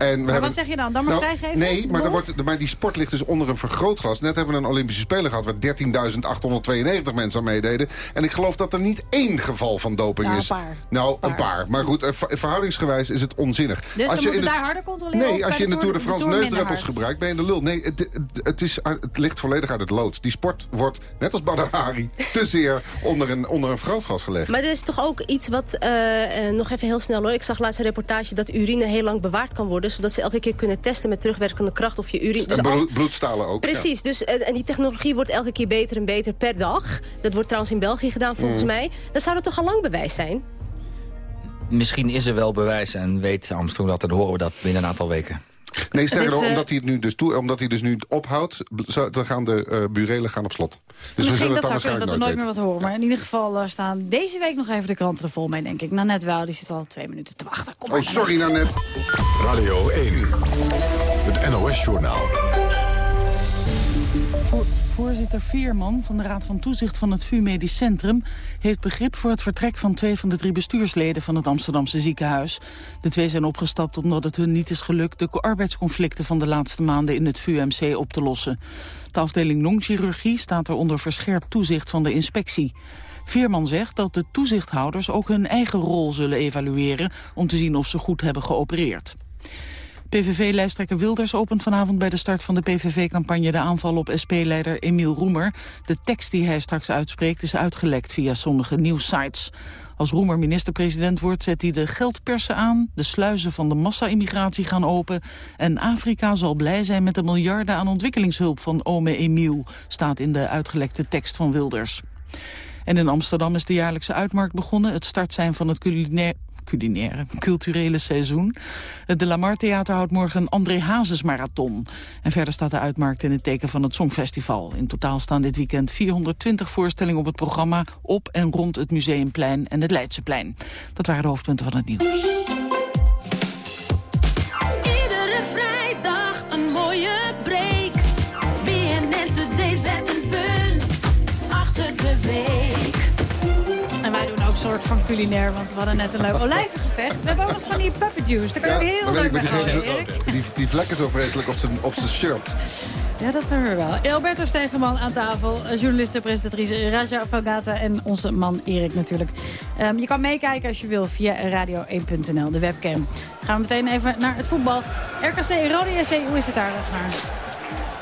En we Maar hebben, wat zeg je dan? Dan maar Nou, vrijgeven? Nee, maar, Lol? wordt, maar die sport ligt dus onder een vergrootglas. Net hebben we een Olympische Spelen gehad... waar 13.892 mensen aan meededen. En ik geloof dat er niet één geval van doping Nou, een is. paar. Nou, een paar. Maar goed, eh, ver- verhoudingsgewijs is het onzinnig. Dus dan je moeten in daar het- harder controleren? Nee, als je in de Tour de de France neusdruppels gebruikt, ben je de lul. Nee, het, het, is, uit- het ligt volledig uit het lood. Die sport wordt, net als Badr Hari, te zeer onder een, onder een vergrootglas gelegd. Maar er is toch ook iets wat, eh, eh, nog even heel snel hoor. Ik zag laatst een reportage dat urine heel lang bewaard kan worden. Zodat ze elke keer kunnen testen met terugwerkende kracht of je urine... Dus en als- bloedstalen ook. ja. Precies, dus, eh, en die technologie wordt elke keer beter en beter per dag. Dat wordt trouwens in België gedaan volgens Mm. mij. Dan zou dat toch al lang bewijs zijn? Misschien is er wel bewijs en weet Armstrong dat. Dan horen we dat binnen een aantal weken. Nee, sterker nog, eh, omdat hij het nu dus, toe, omdat hij dus nu ophoudt... dan gaan de eh, burelen gaan op slot. Dus we Misschien zullen het dat dan zou kunnen dat we nooit meer wat horen. Maar in ieder geval eh, staan deze week nog even de kranten er vol mee, denk ik. Nanette Wel, die zit al twee minuten te wachten. Kom maar, Oh, sorry Nanette. Radio 1. Het NOS-journaal. Voor- Voorzitter Veerman van de Raad van Toezicht van het VU Medisch Centrum... heeft begrip voor het vertrek van twee van de drie bestuursleden van het Amsterdamse ziekenhuis. De twee zijn opgestapt omdat het hun niet is gelukt... de arbeidsconflicten van de laatste maanden in het VUMC op te lossen. De afdeling longchirurgie staat er onder verscherpt toezicht van de inspectie. Veerman zegt dat de toezichthouders ook hun eigen rol zullen evalueren... om te zien of ze goed hebben geopereerd. PVV-lijsttrekker Wilders opent vanavond bij de start van de PVV-campagne de aanval op SP-leider Emiel Roemer. De tekst die hij straks uitspreekt is uitgelekt via sommige nieuwssites. Als Roemer minister-president wordt, zet hij de geldpersen aan, de sluizen van de massa-immigratie gaan open en Afrika zal blij zijn met de miljarden aan ontwikkelingshulp van ome Emiel, staat in de uitgelekte tekst van Wilders. En in Amsterdam is de jaarlijkse uitmarkt begonnen. Het start zijn van het culinair, culinaire, culturele seizoen. Het De Lamar Theater houdt morgen een André Hazes marathon. En verder staat de uitmarkt in het teken van het Songfestival. In totaal staan dit weekend 420 voorstellingen op het programma... op en rond het Museumplein en het Leidseplein. Dat waren de hoofdpunten van het nieuws. Soort van culinair, want we hadden net een leuk olijvengevecht. We hebben ook nog van die puppet juice. Daar kan je heel leuk ik, mee ze- die, die vlekken zo vreselijk op zijn, op zijn shirt. Ja, dat hebben we wel. Alberto Stegeman aan tafel, eh, journalist en presentatrice Raja Vagata en onze man Erik natuurlijk. Ehm, je kan meekijken als je wil via radio1.nl, de webcam. Gaan we meteen even naar het voetbal. RKC, Rode JC, hoe is het daar naar?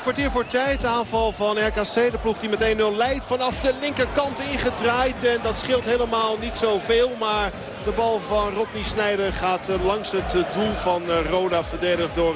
Kwartier voor tijd, aanval van RKC. De ploeg die met 1-0 leidt vanaf de linkerkant ingedraaid. En dat scheelt helemaal niet zoveel. Maar de bal van Rodney Snijder gaat eh, langs het eh, doel van eh, Roda. Verdedigd door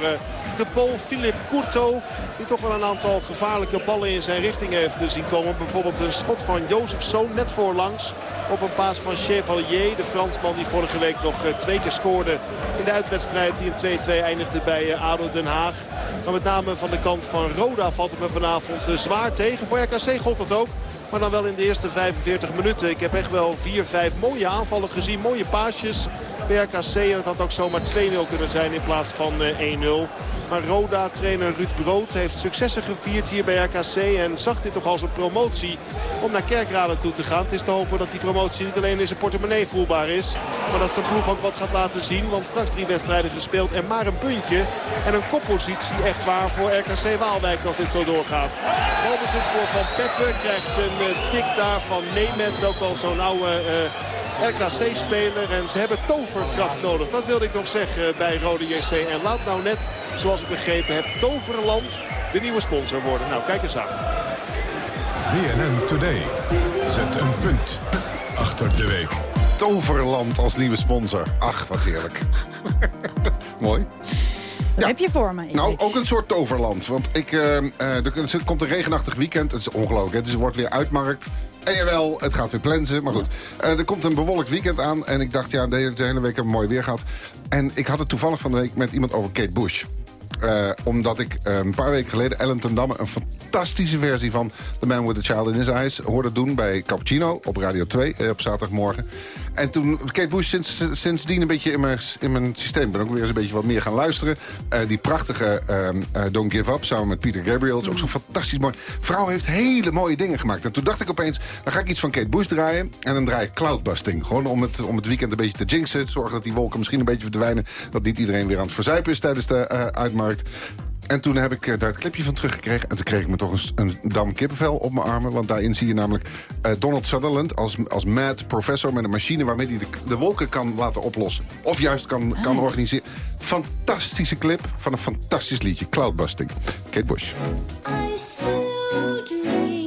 de Pool Philip Courto. Die toch wel een aantal gevaarlijke ballen in zijn richting heeft zien komen. Bijvoorbeeld een schot van Jozefzoon net voorlangs. Op een paas van Chevalier. De Fransman die vorige week nog twee keer scoorde in de uitwedstrijd. Die in 2-2 eindigde bij ADO Den Haag. Maar met name van de kant van Roda valt het me vanavond zwaar tegen. Voor RKC gold dat ook. Maar dan wel in de eerste 45 minuten. Ik heb echt wel 4, 5 mooie aanvallen gezien. Mooie paasjes bij RKC. En het had ook zomaar 2-0 kunnen zijn in plaats van eh, 1-0. Maar Roda-trainer Ruud Brood heeft successen gevierd hier bij RKC. En zag dit toch als een promotie om naar Kerkrade toe te gaan. Het is te hopen dat die promotie niet alleen in zijn portemonnee voelbaar is. Maar dat zijn ploeg ook wat gaat laten zien. Want straks drie wedstrijden gespeeld en maar een puntje. En een koppositie echt waar voor RKC Waalwijk als dit zo doorgaat. Balbezit voor Van Peppe. Krijgt een eh, tik daar van Nemet. Ook al zo'n oude... eh, RKC-speler en ze hebben toverkracht nodig. Dat wilde ik nog zeggen bij Rode JC. En laat nou net, zoals ik begrepen heb, Toverland de nieuwe sponsor worden. Nou, kijk eens aan. BNN Today. Zet een punt achter de week. Toverland als nieuwe sponsor. Ach, wat heerlijk. Mooi. Wat heb je voor me? Nou, ook een soort toverland. Want ik, eh, er komt een regenachtig weekend. Het is ongelooflijk. hè. Dus het wordt weer uitmarkt. En jawel, het gaat weer plensen. Maar goed, Eh, er komt een bewolkt weekend aan. En ik dacht, ja, de hele week hebben we mooi weer gehad. En ik had het toevallig van de week met iemand over Kate Bush. Eh, omdat ik eh, een paar weken geleden Ellen ten Damme... een fantastische versie van The Man with the Child in His Eyes hoorde doen... bij Cappuccino op Radio 2 eh, op zaterdagmorgen. En toen Kate Bush sinds, sindsdien een beetje in mijn, in mijn systeem... ben ook weer eens een beetje wat meer gaan luisteren. Die prachtige ehm, eh, Don't Give Up samen met Peter Gabriel... is ook zo fantastisch mooi. Vrouw heeft hele mooie dingen gemaakt. En toen dacht ik opeens, dan ga ik iets van Kate Bush draaien... en dan draai ik Cloudbusting. Gewoon om het, om het weekend een beetje te jinxen. Zorgen dat die wolken misschien een beetje verdwijnen. Dat niet iedereen weer aan het verzuipen is tijdens de eh, En toen heb ik eh, daar het clipje van teruggekregen. En toen kreeg ik me toch een, dam kippenvel op mijn armen. Want daarin zie je namelijk eh, Donald Sutherland als, als mad professor... met een machine waarmee hij de, de wolken kan laten oplossen. Of juist kan, kan organiseren. Fantastische clip van een fantastisch liedje. Cloudbusting. Kate Bush. I still dream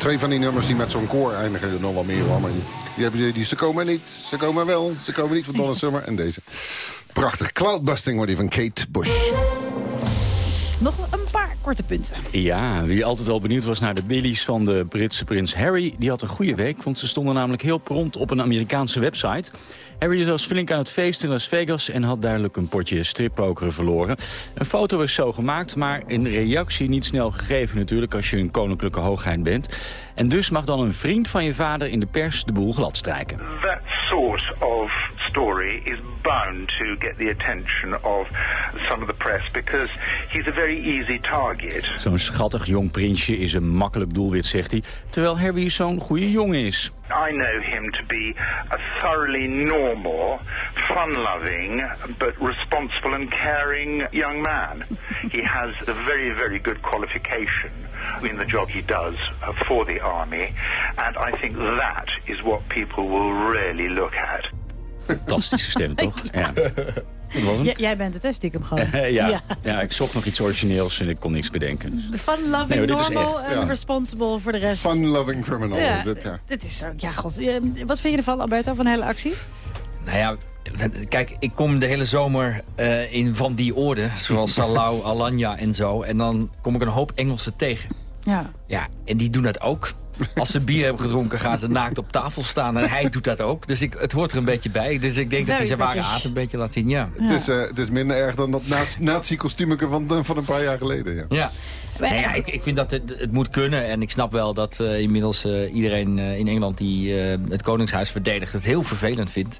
twee van die nummers die met zo'n koor eindigen. Er nog wel meer maar die, hebben ze komen niet, ze komen wel, ze komen niet van Donna Summer. En deze. Prachtig. Cloudbusting wordt die van Kate Bush. Korte punten. Ja, wie altijd al benieuwd was naar de billies van de Britse prins Harry... die had een goede week, want ze stonden namelijk heel prompt op een Amerikaanse website. Harry was flink aan het feest in Las Vegas en had duidelijk een potje strippokeren verloren. Een foto is zo gemaakt, maar een reactie niet snel gegeven natuurlijk... als je een koninklijke hoogheid bent. En dus mag dan een vriend van je vader in de pers de boel gladstrijken. that sort of story is bound to get the attention of some of the press because he's a very easy target. Zo'n schattig jong prinsje is een makkelijk doelwit, zegt hij. Terwijl Harry zo'n goede jongen is. I know him to be a thoroughly normal, fun-loving, but responsible and caring young man. he has a very, very good qualification in the job he does for the army, and I think that is what people will really look at. Fantastische stem, toch? Ja. Jij bent het, hè, stiekem gewoon. ja. Ja. ik zocht nog iets origineels en ik kon niks bedenken. Fun, loving, Nee, normal Ja. responsible voor de rest. Fun-loving criminal Ja, dit, ja. Dit is zo, ja, god. eh, Wat vind je ervan, Alberto, van de hele actie? Nou ja, kijk, ik kom de hele zomer eh, in van die orde. Zoals Salau, Alanya en zo. En dan kom ik een hoop Engelsen tegen. Ja. Ja, en die doen dat ook. Als ze bier hebben gedronken, gaan ze naakt op tafel staan. En hij doet dat ook. Dus ik, het hoort er een beetje bij. Dus ik denk dat hij zijn ware aard een beetje laat zien. Ja. Het, is, eh, het is minder erg dan dat nazi- nazi-kostuumeke van, van een paar jaar geleden. Ja. Ja. Nee, ja, ik, ik vind dat het, het moet kunnen. En ik snap wel dat eh, inmiddels eh, iedereen eh, in Engeland die eh, het Koningshuis verdedigt... het heel vervelend vindt.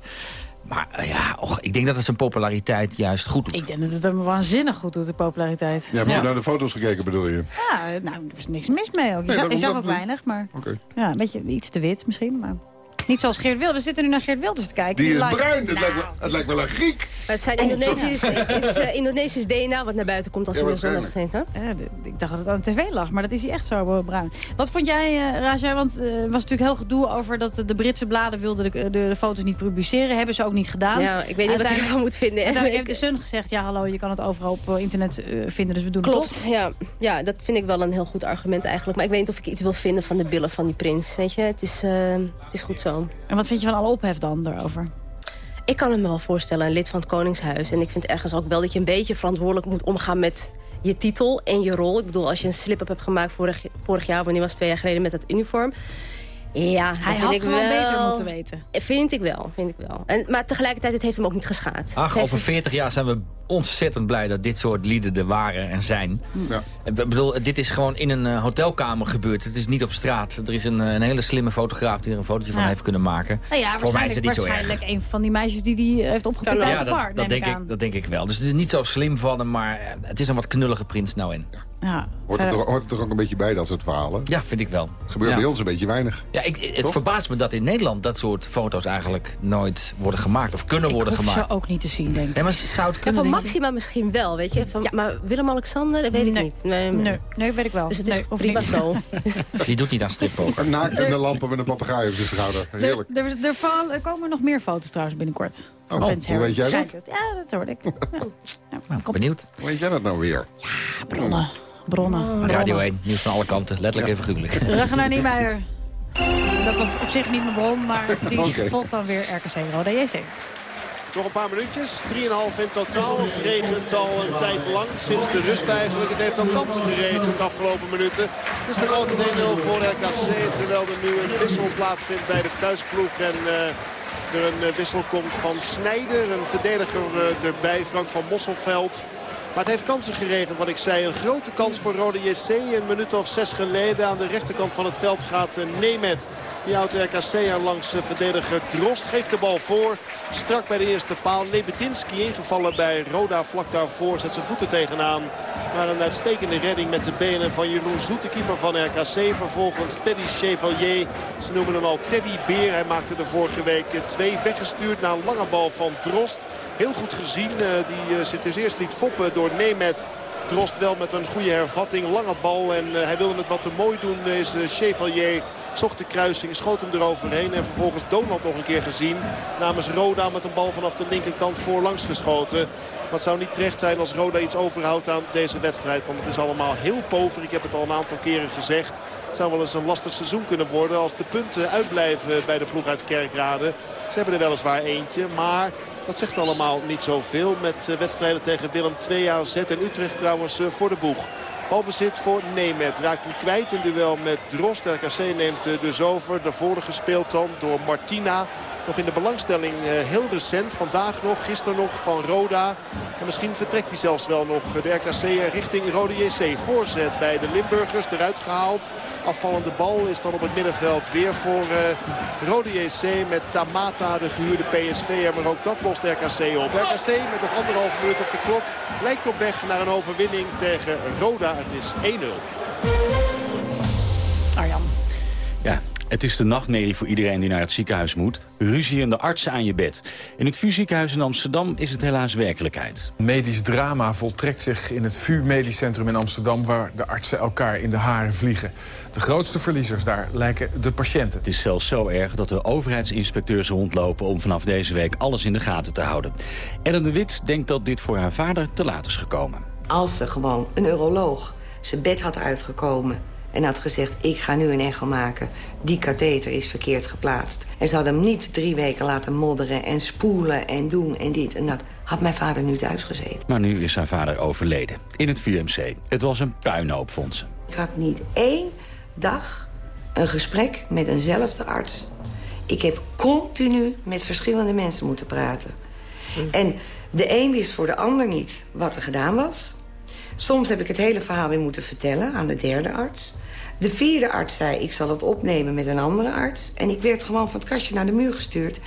Maar ja, och, ik denk dat het zijn populariteit juist goed doet. Ik denk dat het hem waanzinnig goed doet, de populariteit. Ja, heb je naar de foto's gekeken bedoel je? Ja, nou, er was niks mis mee ook. Je Nee, zag, je zag ook weinig, maar Oké. ja, een beetje iets te wit misschien. Maar niet zoals Geert Wilders. We zitten nu naar Geert Wilders te kijken. Die is bruin, het, Nou, lijkt, wel, het lijkt wel een Griek. Maar het zijn Indonesisch, is eh, Indonesisch DNA wat naar buiten komt als Ja, hij in de zon gezeten. Ik dacht dat het aan de tv lag, maar dat is hij echt zo eh, bruin. Wat vond jij, eh Raja? Want eh, er was natuurlijk heel gedoe over dat de- Britse bladen wilden de, de, de foto's niet publiceren. Hebben ze ook niet gedaan. Ja, ik weet niet wat ik ervan moet vinden. Uiteindelijk heeft de Sun gezegd, ja hallo, je kan het overal op internet vinden, dus we doen het Klopt, toch. ja. ja, dat vind ik wel een heel goed argument eigenlijk. Maar ik weet niet of ik iets wil vinden van de billen van die prins. Weet je, het is, het is goed zo. En wat vind je van alle ophef dan daarover? Ik kan het me wel voorstellen, een lid van het Koningshuis. En ik vind ergens ook wel dat je een beetje verantwoordelijk moet omgaan met je titel en je rol. Ik bedoel, als je een slip-up hebt gemaakt vorig, vorig jaar... wanneer was het twee jaar geleden met het uniform... Ja, Hij had ik gewoon wel, beter moeten weten. Vind ik wel, vind ik wel. En, maar tegelijkertijd, het heeft hem ook niet geschaad. Ach, over 40 jaar zijn we ontzettend blij dat dit soort lieden er waren en zijn. Ja. Ik bedoel, dit is gewoon in een eh, hotelkamer gebeurd. Het is niet op straat. Er is een, eh, een hele slimme fotograaf die er een fotootje van heeft kunnen maken. Nou ja, Voor mij is het waarschijnlijk, niet zo erg. waarschijnlijk een van die meisjes die die heeft opgepikt uit Ja, het dat, park, dat, neem denk aan. ik, dat denk ik wel. Dus het is niet zo slim van hem, maar eh, het is een wat knullige prins nou in. Ja, Hoort het, er, hoort het er ook een beetje bij, dat soort verhalen? Ja, vind ik wel. Gebeurt Ja. bij ons een beetje weinig. Ja, ik, het Toch? verbaast me dat in Nederland dat soort foto's eigenlijk nooit worden gemaakt. Of kunnen worden hoef gemaakt. ze ook niet te zien, denk ik. Nee, maar zou het Ja, kunnen, van je? Maxima misschien wel, weet je. Van, Maar Willem-Alexander, dat weet ik Nee. niet. Nee, Nee, nee, weet ik wel. Dus het is Nee, prima niet. zo. Die doet niet aan strippoker. Naakt in de lampen met een papegaai op zijn schouder. Heerlijk. Er, er, er, vallen- er komen nog meer foto's trouwens binnenkort. Oh, hoe weet jij dat? Ja, dat hoorde ik. Ja. Ja, komt. Benieuwd. Hoe weet jij dat nou weer? Bronnen. Bronnen. bronnen. Radio 1, nieuws van alle kanten. Letterlijk even googelen. Ragnar Niemeyer. Dat was op zich niet mijn bron, maar die volgt dan weer RKC Roda JC. Nog een paar minuutjes. 3,5 in totaal. Het regent al een tijd lang. Sinds de rust eigenlijk. Het heeft al kansen geregend de afgelopen minuten. Het is nog altijd 1-0 voor RKC. Terwijl er nu een wissel plaatsvindt bij de thuisploeg. En eh, er een eh, wissel komt van Snijder. Een verdediger eh, erbij. Frank van Mosselveld. Maar het heeft kansen geregend, wat ik zei. Een grote kans voor Rode JC. Een minuut of zes geleden aan de rechterkant van het veld gaat eh, Nemet. Die houdt RKC aan langs eh, verdediger Drost. Geeft de bal voor. Strak bij de eerste paal. Lebedinski ingevallen bij Roda vlak daarvoor. Zet zijn voeten tegenaan. Maar een uitstekende redding met de benen van Jeroen Zoet, de keeper van RKC. Vervolgens Teddy Chevalier. Ze noemen hem al Teddy Beer. Hij maakte er vorige week eh, twee weggestuurd na een lange bal van Drost. Heel goed gezien. Die zit dus eerst liet foppen door Nemet. Drost wel met een goede hervatting. Lange bal en hij wilde het wat te mooi doen. Deze Chevalier zocht de kruising, schoot hem eroverheen. En vervolgens Donald nog een keer gezien. Namens Roda met een bal vanaf de linkerkant voorlangs geschoten. Het zou niet terecht zijn als Roda iets overhoudt aan deze wedstrijd. Want het is allemaal heel pover. Ik heb het al een aantal keren gezegd. Het zou wel eens een lastig seizoen kunnen worden als de punten uitblijven bij de ploeg uit Kerkrade. Ze hebben er weliswaar eentje, maar dat zegt allemaal niet zoveel. Met wedstrijden tegen Willem 2 AZ en Utrecht trouwens voor de boeg. Balbezit voor Nemet. Raakt hem kwijt in duel met Drost. De RKC neemt dus over. Daarvoor gespeeld dan door Martina. Nog in de belangstelling heel recent. Vandaag nog, gisteren nog van Roda. En misschien vertrekt hij zelfs wel nog de RKC richting Rode JC. Voorzet bij de Limburgers. Eruit gehaald. Afvallende bal is dan op het middenveld weer voor Rode JC. Met Tamata, de gehuurde PSV'er. Maar ook dat lost de RKC op. RKC met nog anderhalf minuut op de klok. Lijkt op weg naar een overwinning tegen Roda. Het is 1-0. Arjan. Ja, het is de nachtmerrie voor iedereen die naar het ziekenhuis moet. Ruziende artsen aan je bed. In het VU ziekenhuis in Amsterdam is het helaas werkelijkheid. Medisch drama voltrekt zich in het VU Medisch Centrum in Amsterdam... waar de artsen elkaar in de haren vliegen. De grootste verliezers daar lijken de patiënten. Het is zelfs zo erg dat er overheidsinspecteurs rondlopen... om vanaf deze week alles in de gaten te houden. Ellen de Wit denkt dat dit voor haar vader te laat is gekomen. Als ze gewoon een uroloog zijn bed had uitgekomen en had gezegd, ik ga nu een echo maken. Die katheter is verkeerd geplaatst. En ze hadden hem niet drie weken laten modderen en spoelen en doen en dit en dat. Had mijn vader nu thuis gezeten. Maar nu is haar vader overleden. In het VUMC. Het was een puinhoop, vond ze. Ik had niet één dag een gesprek met eenzelfde arts. Ik heb continu met verschillende mensen moeten praten. En de een wist voor de ander niet wat er gedaan was. Soms heb ik het hele verhaal weer moeten vertellen aan de derde arts. De vierde arts zei, ik zal het opnemen met een andere arts. En ik werd gewoon van het kastje naar de muur gestuurd.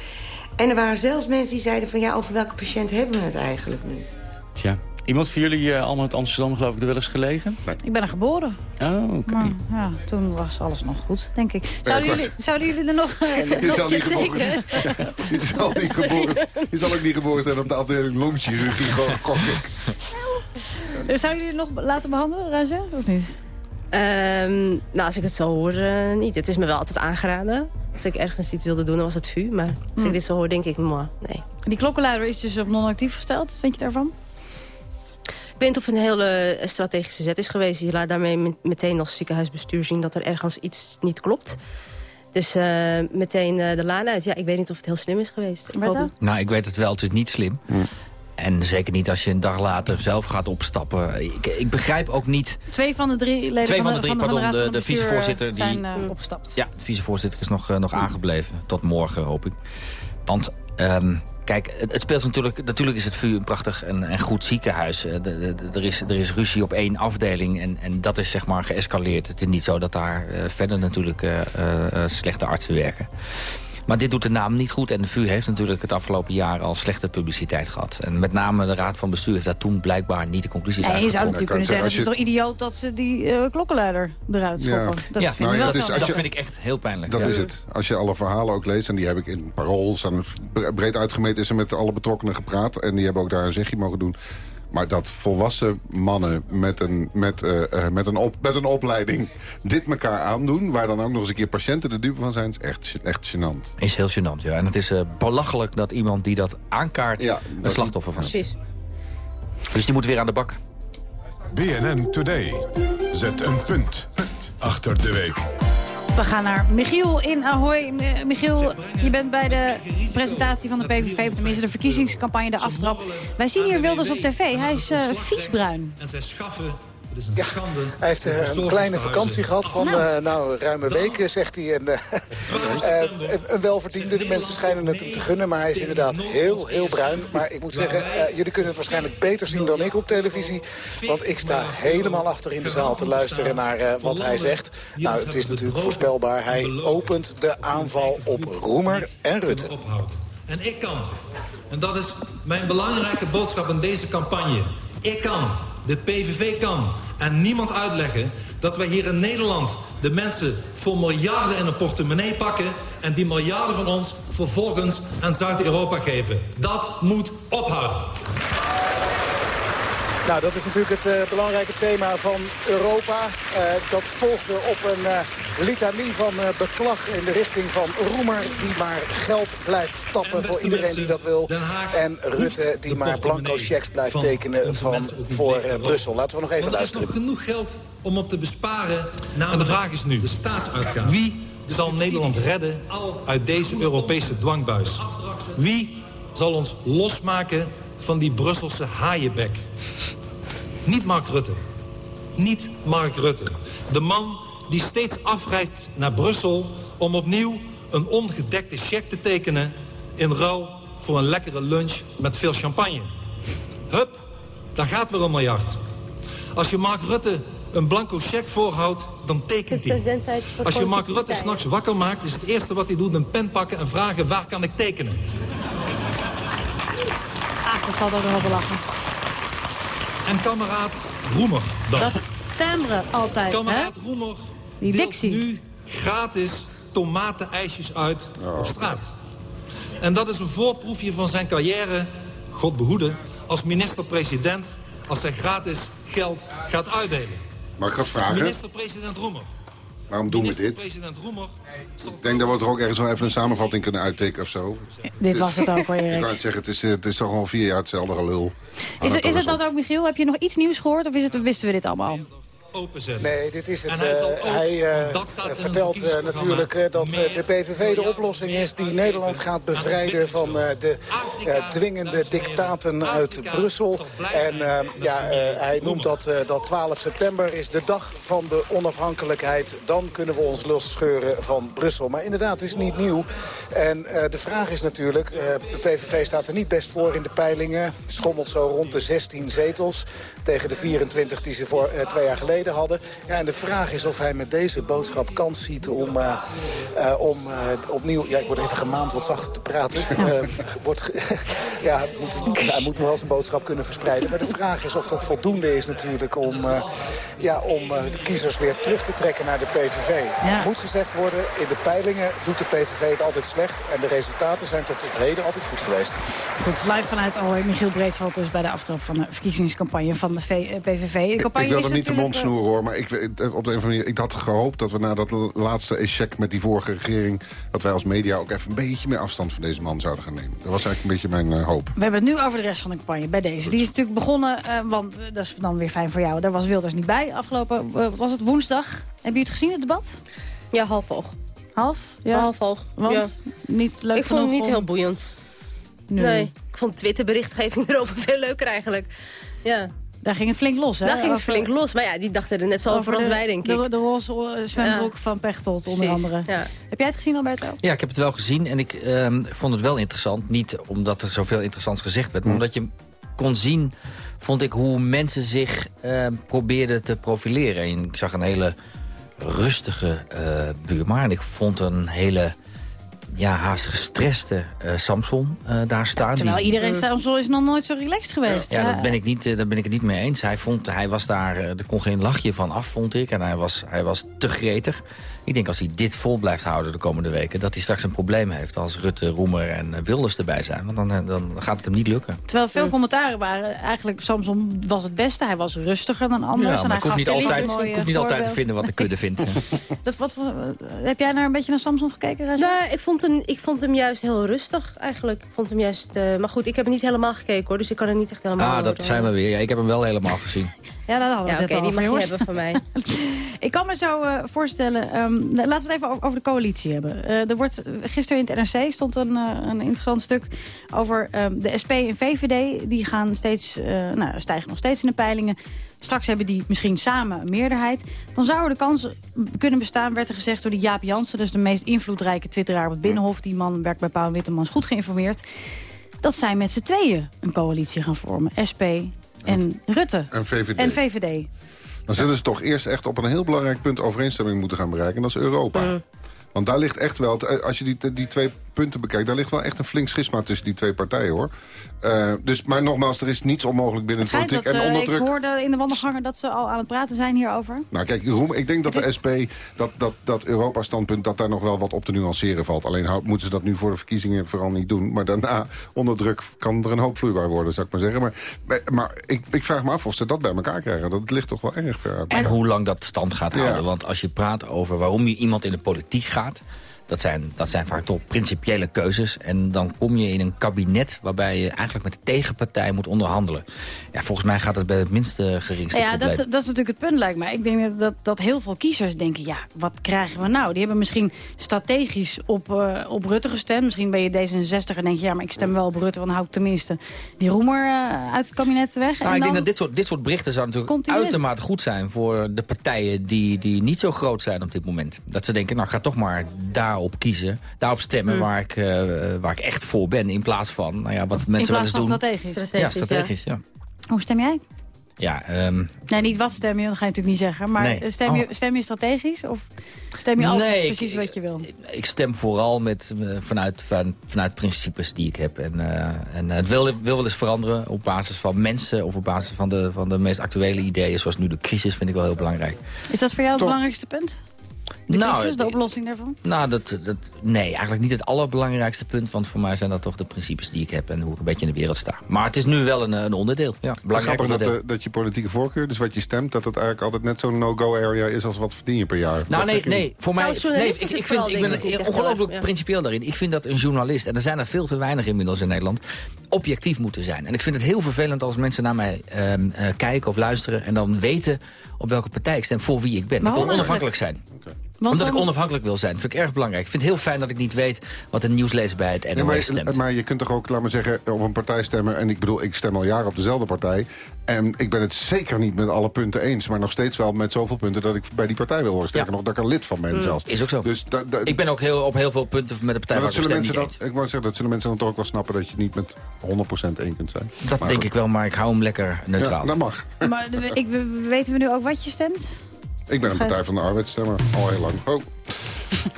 En er waren zelfs mensen die zeiden van... ja, over welke patiënt hebben we het eigenlijk nu? Tja, iemand van jullie uh, allemaal uit Amsterdam geloof ik er wel eens gelegen? Ik ben er geboren. Oh, oké. Okay. Ja, toen was alles nog goed, denk ik. Zouden, ja, jullie, zouden jullie er nog... Uh, je, zal niet geboren, je, zal niet geboren, je zal ook niet geboren zijn op de afdeling longchirurgie, gok ik. Zou jullie nog laten behandelen, Raja, of niet? Um, nou, als ik het zo hoor, uh, niet. Het is me wel altijd aangeraden. Als ik ergens iets wilde doen, dan was het VU. Maar als Hmm. ik dit zo hoor, denk ik, moi, nee. Die klokkenluider is dus op non-actief gesteld. Wat vind je daarvan? Ik weet niet of het een hele strategische zet is geweest. Je laat daarmee meteen als ziekenhuisbestuur zien dat er ergens iets niet klopt. Dus uh, meteen uh, de laan uit. Ja, ik weet niet of het heel slim is geweest. Ik hoop... Nou, ik weet het wel. Het is niet slim. En zeker niet als je een dag later zelf gaat opstappen. Ik, ik begrijp ook niet... Twee van de drie leden Twee van, de, drie, van de, pardon, van de, de, de vicevoorzitter die, zijn uh, opgestapt. Ja, de vicevoorzitter is nog, uh, nog aangebleven. Tot morgen, hoop ik. Want... Um, Kijk, het speelt natuurlijk... Natuurlijk is het VU een prachtig en, en goed ziekenhuis. Er, er, is, er is ruzie op één afdeling en, en dat is zeg maar geëscaleerd. Het is niet zo dat daar uh, verder natuurlijk uh, slechte artsen werken. Maar dit doet de naam niet goed. En de VU heeft natuurlijk het afgelopen jaar al slechte publiciteit gehad. En met name de Raad van Bestuur heeft daar toen blijkbaar niet de conclusies nee, Je zou natuurlijk kunnen zeggen, het is toch idioot dat ze die uh, klokkenluider eruit schoppen. Ja. Dat, ja. vind, nou, ja, dat, is, wel dat vind ik echt heel pijnlijk. Dat ja. is het. Als je alle verhalen ook leest, en die heb ik in Parool... breed uitgemeten is er met alle betrokkenen gepraat... en die hebben ook daar een zegje mogen doen... Maar dat volwassen mannen met een, met, uh, uh, met, een op, met een opleiding dit elkaar aandoen... waar dan ook nog eens een keer patiënten de dupe van zijn... is echt, echt gênant. Is heel gênant, ja. En het is uh, belachelijk dat iemand die dat aankaart... Ja, een slachtoffer van Precies. is. Dus die moet weer aan de bak. BNN Today. Zet een punt achter de week. We gaan naar Michiel in Ahoy. Michiel, je bent bij de presentatie van de PVV, tenminste de verkiezingscampagne, de aftrap. Wij zien hier Wilders op tv. Hij is uh, viesbruin. En zij schaffen het is een ja, schande. Hij heeft een kleine vakantie gehad van nou, uh, nou ruim een week, zegt hij. En, uh, een welverdiende, de mensen schijnen het hem te gunnen. Maar hij is inderdaad heel, heel bruin. Maar ik moet zeggen, jullie kunnen het waarschijnlijk beter zien dan ik op televisie. Want ik sta helemaal achter in de zaal te luisteren naar wat hij zegt. Nou, het is natuurlijk voorspelbaar. Hij opent de aanval op Roemer en Rutte. En ik kan. En dat is mijn belangrijke boodschap in deze campagne. Ik kan. De PVV kan. En niemand uitleggen dat wij hier in Nederland de mensen voor miljarden in een portemonnee pakken... en die miljarden van ons vervolgens aan Zuid-Europa geven. Dat moet ophouden. Nou, dat is natuurlijk het eh, belangrijke thema van Europa. Eh, dat volgde op een eh, litanie van beklag in de richting van Roemer... die maar geld blijft tappen voor iedereen die dat wil. En Rutte die maar blanco checks blijft tekenen van, voor Brussel. Laten we nog even Want er is luisteren. nog genoeg geld om op te besparen. En de vraag is nu, de staatsuitgaven. Wie zal Nederland redden uit deze Europese dwangbuis? Wie zal ons losmaken van die Brusselse haaienbek? Niet Mark Rutte. Niet Mark Rutte. De man die steeds afreist naar Brussel om opnieuw een ongedekte cheque te tekenen... in ruil voor een lekkere lunch met veel champagne. Hup, daar gaat weer een miljard. Als je Mark Rutte een blanco cheque voorhoudt, dan tekent hij. Als je Mark Rutte s'nachts wakker maakt, is het eerste wat hij doet een pen pakken en vragen waar kan ik tekenen. Dat valt ook nog wel lachen. En kameraad Roemer dan. Dat timbre altijd, hè? Kameraad Roemer Die deelt nu gratis tomatenijsjes uit op straat. En dat is een voorproefje van zijn carrière, God behoede, als minister-president... als hij gratis geld gaat uitdelen. Mag ik wat vragen? Minister-president Roemer. Waarom doen we dit? Ik denk dat we er ook ergens wel even een samenvatting kunnen uittekenen of zo. Dit was het ook hoor, Ik Erik. kan het zeggen, het is, eh, het is toch al vier jaar hetzelfde gelul. Is, het- is het dat ook, Michiel? Heb je nog iets nieuws gehoord of is het, wisten we dit allemaal? Openzetten. Nee, dit is het. En hij zal eh, hij eh, vertelt eh, natuurlijk dat de PVV de oplossing is die Nederland gaat bevrijden van de dwingende dictaten uit Brussel. En eh, ja, hij noemt dat, dat 12 september is de dag van de onafhankelijkheid. Dan kunnen we ons losscheuren van Brussel. Maar inderdaad, het is niet nieuw. En de vraag is natuurlijk, de PVV staat er niet best voor in de peilingen. Schommelt zo rond de 16 zetels tegen de 24 die ze voor twee jaar geleden hadden. Ja, en de vraag is of hij met deze boodschap kans ziet om, eh, eh, om eh, opnieuw... Ja, ik word even gemaand wat zachter te praten. Eh, wordt, ja, hij moet, hij moet nog wel zijn boodschap kunnen verspreiden. Maar de vraag is of dat voldoende is natuurlijk om, eh, ja, om eh, de kiezers weer terug te trekken naar de PVV. Moet gezegd worden, in de peilingen doet de PVV het altijd slecht. En de resultaten zijn tot op heden altijd goed geweest. Goed, live vanuit Alweer Michiel Breedveld dus bij de aftrap van de verkiezingscampagne van de V- PVV. De Ik, campagne ik wil is er niet de mond eh, snoeren hoor, maar ik, eh, op de een of andere manier, ik had gehoopt dat we na dat laatste échec met die vorige regering, dat wij als media ook even een beetje meer afstand van deze man zouden gaan nemen. Dat was eigenlijk een beetje mijn eh, hoop. We hebben het nu over de rest van de campagne bij deze. Die is natuurlijk begonnen, eh, want dat is dan weer fijn voor jou. Daar was Wilders niet bij afgelopen, wat was het, woensdag. Heb je het gezien, het debat? Ja, half oog. Half? Ja. Half oog. Want? Ja. Niet leuk Ik vond het niet om- heel boeiend. Nee. Nee. Ik vond Twitter-berichtgeving erover veel leuker eigenlijk. Ja. Daar ging het flink los, hè? Daar ging het Over- flink los. Maar ja, die dachten er net zo over, als de, wij, denk ik. De, de roze eh, zwembroek Ja. van Pechtold, onder Precies, andere. ja. Heb jij het gezien, Alberto? Ja, ik heb het wel gezien en ik ehm, vond het wel interessant. Niet omdat er zoveel interessants gezegd werd, maar omdat je kon zien, vond ik, hoe mensen zich ehm, probeerden te profileren. En ik zag een hele rustige eh buurman en ik vond een hele, ja, haast gestreste eh, Samson eh, daar staan. Terwijl Die- iedereen Samson is nog nooit zo relaxed geweest. ja, dat ben ik niet, eh, daar ben ik het niet mee eens. Hij, vond, hij was daar, er kon geen lachje van af, vond ik. En hij was, hij was te gretig. Ik denk als hij dit vol blijft houden de komende weken... dat hij straks een probleem heeft als Rutte, Roemer en Wilders erbij zijn. Want dan, dan gaat het hem niet lukken. Terwijl veel commentaren waren, eigenlijk Samson was het beste. Hij was rustiger dan anders. Ja, en maar hij ik hoef niet, altijd, ik hoef niet altijd te vinden wat de kudde vindt. Dat, wat, heb jij naar een beetje naar Samson gekeken? Nee, ik vond, hem, ik vond hem juist heel rustig eigenlijk. Ik vond hem juist... eh, maar goed, ik heb het niet helemaal gekeken hoor. Dus ik kan er niet echt helemaal ah, dat zijn we weer. Ja, ik heb hem wel helemaal gezien. Ja, dat hadden we Ja, net oké, al die mag je jongens. hebben van mij. Ik kan me zo eh, voorstellen... ehm, laten we het even over, de coalitie hebben. Eh, er wordt, gisteren in het NRC stond een, eh, een interessant stuk over ehm, de SP en VVD. Die gaan steeds, eh, nou, stijgen nog steeds in de peilingen. Straks hebben die misschien samen een meerderheid. Dan zou er de kans kunnen bestaan, werd er gezegd door die Jaap Jansen... dus de meest invloedrijke twitteraar op het Binnenhof. Die man werkt bij Pauw en Witteman, is goed geïnformeerd. Dat zij met z'n tweeën een coalitie gaan vormen. SP en Rutte. En VVD. En VVD. Dan zullen ze toch eerst echt op een heel belangrijk punt overeenstemming moeten gaan bereiken. En dat is Europa. Want daar ligt echt wel, als je die, die twee punten bekijkt... daar ligt wel echt een flink schisma tussen die twee partijen, hoor. Eh, dus, maar nogmaals, er is niets onmogelijk binnen Het de politiek. dat, en eh, onder ik druk... hoorde in de wandelganger dat ze al aan het praten zijn hierover. Nou kijk, Roem, ik denk dat de SP, dat, dat, dat Europa-standpunt... dat daar nog wel wat op te nuanceren valt. Alleen hou- moeten ze dat nu voor de verkiezingen vooral niet doen. Maar daarna, onder druk, kan er een hoop vloeibaar worden, zou ik maar zeggen. Maar, maar, ik, ik vraag me af of ze dat bij elkaar krijgen. Dat ligt toch wel erg ver uit. En hoe lang dat stand gaat Ja. houden. Want als je praat over waarom je iemand in de politiek gaat... Dat zijn, dat zijn vaak toch principiële keuzes. En dan kom je in een kabinet waarbij je eigenlijk met de tegenpartij moet onderhandelen. Ja, volgens mij gaat het bij het minste geringste Ja, dat is, dat is natuurlijk het punt, lijkt mij. Ik denk dat, dat, heel veel kiezers denken, ja, wat krijgen we nou? Die hebben misschien strategisch op, eh, op Rutte gestemd. Misschien ben je D66 en denk je, ja, maar ik stem wel op Rutte... want dan hou ik tenminste die roemer eh, uit het kabinet weg. Nou, en ik dan, denk dat dit soort, dit soort berichten zou natuurlijk uitermate goed zijn... voor de partijen die, die niet zo groot zijn op dit moment. Dat ze denken, nou, ga toch maar daarop kiezen. Daarop stemmen Hmm. waar, ik, eh, waar ik echt voor ben. In plaats van, nou ja, wat mensen wel plaats eens van doen. strategisch. Ja, strategisch, ja. Hoe stem jij? Ja, ehm, Nee, niet wat stem je, dat ga je natuurlijk niet zeggen. Maar Nee. stem, je, Oh. stem je strategisch? Of stem je altijd Nee, ik- precies wat je wil? ik stem vooral met, eh, vanuit, van, vanuit principes die ik heb. En, eh, en het wil, wil wel eens veranderen op basis van mensen... of op basis van de, van de meest actuele ideeën. Zoals nu de crisis vind ik wel heel belangrijk. Is dat voor jou het belangrijkste punt? De Nou, crisis, de oplossing daarvan? Nou, dat, dat, nee, eigenlijk niet het allerbelangrijkste punt. Want voor mij zijn dat toch de principes die ik heb en hoe ik een beetje in de wereld sta. Maar het is nu wel een, een onderdeel. Ja, belangrijk Grappig dat, onderdeel. eh, dat je politieke voorkeur, dus wat je stemt... dat het eigenlijk altijd net zo'n no-go area is als wat verdien je per jaar. Nou, Dat nee, nee, voor mij... Nou, nee, ik, ik, vind, vooral, ik ben ik, ongelooflijk ja. principieel daarin. Ik vind dat een journalist, en er zijn er veel te weinig inmiddels in Nederland... objectief moeten zijn. En ik vind het heel vervelend als mensen naar mij ehm, eh, kijken of luisteren... en dan weten op welke partij ik stem, voor wie ik ben. Waarom ik wil onafhankelijk zijn. Want Omdat ik onafhankelijk wil zijn. Dat vind ik erg belangrijk. Ik vind het heel fijn dat ik niet weet wat de nieuwslezer bij het NOS Ja, maar, stemt. maar je kunt toch ook, laat maar zeggen, op een partij stemmen... en ik bedoel, ik stem al jaren op dezelfde partij... en ik ben het zeker niet met alle punten eens... maar nog steeds wel met zoveel punten dat ik bij die partij wil horen. Sterker nog, dat ik er lid van ben Mm, zelfs. is ook zo. Dus da- da- Ik ben ook heel, op heel veel punten met de partij maar dat ik zullen mensen dat, ik wou zeggen, dat zullen mensen dan toch ook wel snappen... dat je niet met 100% één kunt zijn. Dat Maar denk goed. ik wel, maar ik hou hem lekker neutraal. Ja, dat mag. Maar de- ik, we- weten we nu ook wat je stemt? Ik ben een Partij van de Arbeidsstemmer, al heel lang. Oh.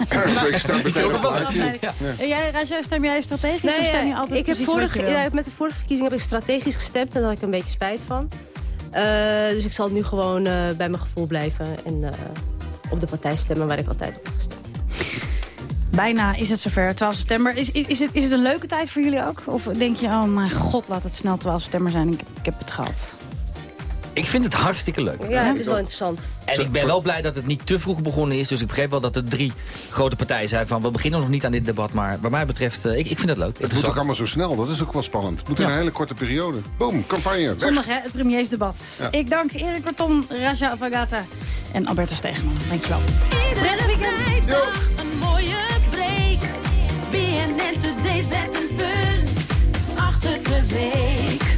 dus ik stem meteen op het plaatje. Ja. En jij, Raja, stem jij strategisch of stem je ja, altijd ik heb vorige, ja, met de vorige verkiezing heb ik strategisch gestemd en daar had ik een beetje spijt van. Eh, dus ik zal nu gewoon eh, bij mijn gevoel blijven en eh, op de partij stemmen waar ik altijd op heb gestemd. Bijna is het zover, 12 september. Is, is, is, het, is het een leuke tijd voor jullie ook? Of denk je, oh mijn god, laat het snel 12 september zijn. Ik, ik heb het gehad. Ik vind het hartstikke leuk. Ja, het is wel interessant. En ik ben wel blij dat het niet te vroeg begonnen is. Dus ik begreep wel dat er drie grote partijen zijn van... we beginnen nog niet aan dit debat, maar wat mij betreft... eh, ik, ik vind het leuk. Het moet ook allemaal zo snel, dat is ook wel spannend. Het moet in Ja. een hele korte periode. Boom, campagne, weg. Zondag, hè, het premiersdebat. Ja. Ik dank Erik Kortom, Raja Vagata en Alberto Stegeman. Dankjewel. Iedere vrijdag een mooie break. BNN Today zet een punt achter de week.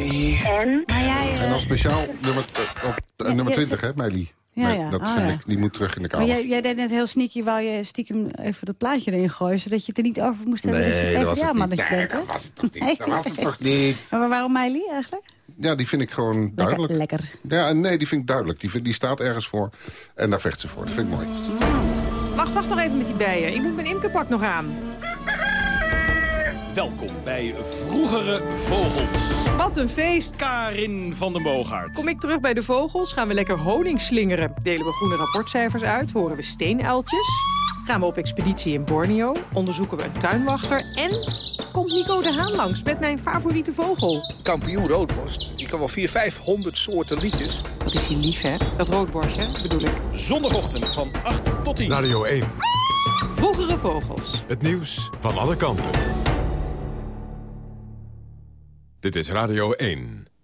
En? Maar jij, En dan speciaal nummer, eh, op, eh, nummer jij 20, hè, Meili? Ja, ja. Dat Oh, vind ja. ik, die moet terug in de Maar kamer. jij, jij deed net heel sneaky, wou je stiekem even dat plaatje erin gooien... zodat je het er niet over moest hebben dat je Nee, dat was het PvdA-mannetje bent, hè? dat was het toch niet. Dat was het toch niet. Maar waarom Meili eigenlijk? Ja, die vind ik gewoon duidelijk. Lekker. Ja, nee, die vind ik duidelijk. Die, vind- die staat ergens voor en daar vecht ze voor. Dat vind ik mooi. Wacht, wacht nog even met die bijen. Ik moet mijn imkerpak nog aan. Welkom bij Vroegere Vogels. Wat een feest. Karin van den Boogaard. Kom ik terug bij de vogels, gaan we lekker honing slingeren. Delen we groene rapportcijfers uit, horen we steenuiltjes. Gaan we op expeditie in Borneo, onderzoeken we een tuinwachter... en komt Nico de Haan langs met mijn favoriete vogel. Kampioen roodborst. Die kan wel 400, 500 soorten liedjes. Wat is hij lief, hè? Dat roodborstje, bedoel ik. Zondagochtend van 8 tot 10. Radio 1. Vroegere vogels. Het nieuws van alle kanten. Dit is Radio 1.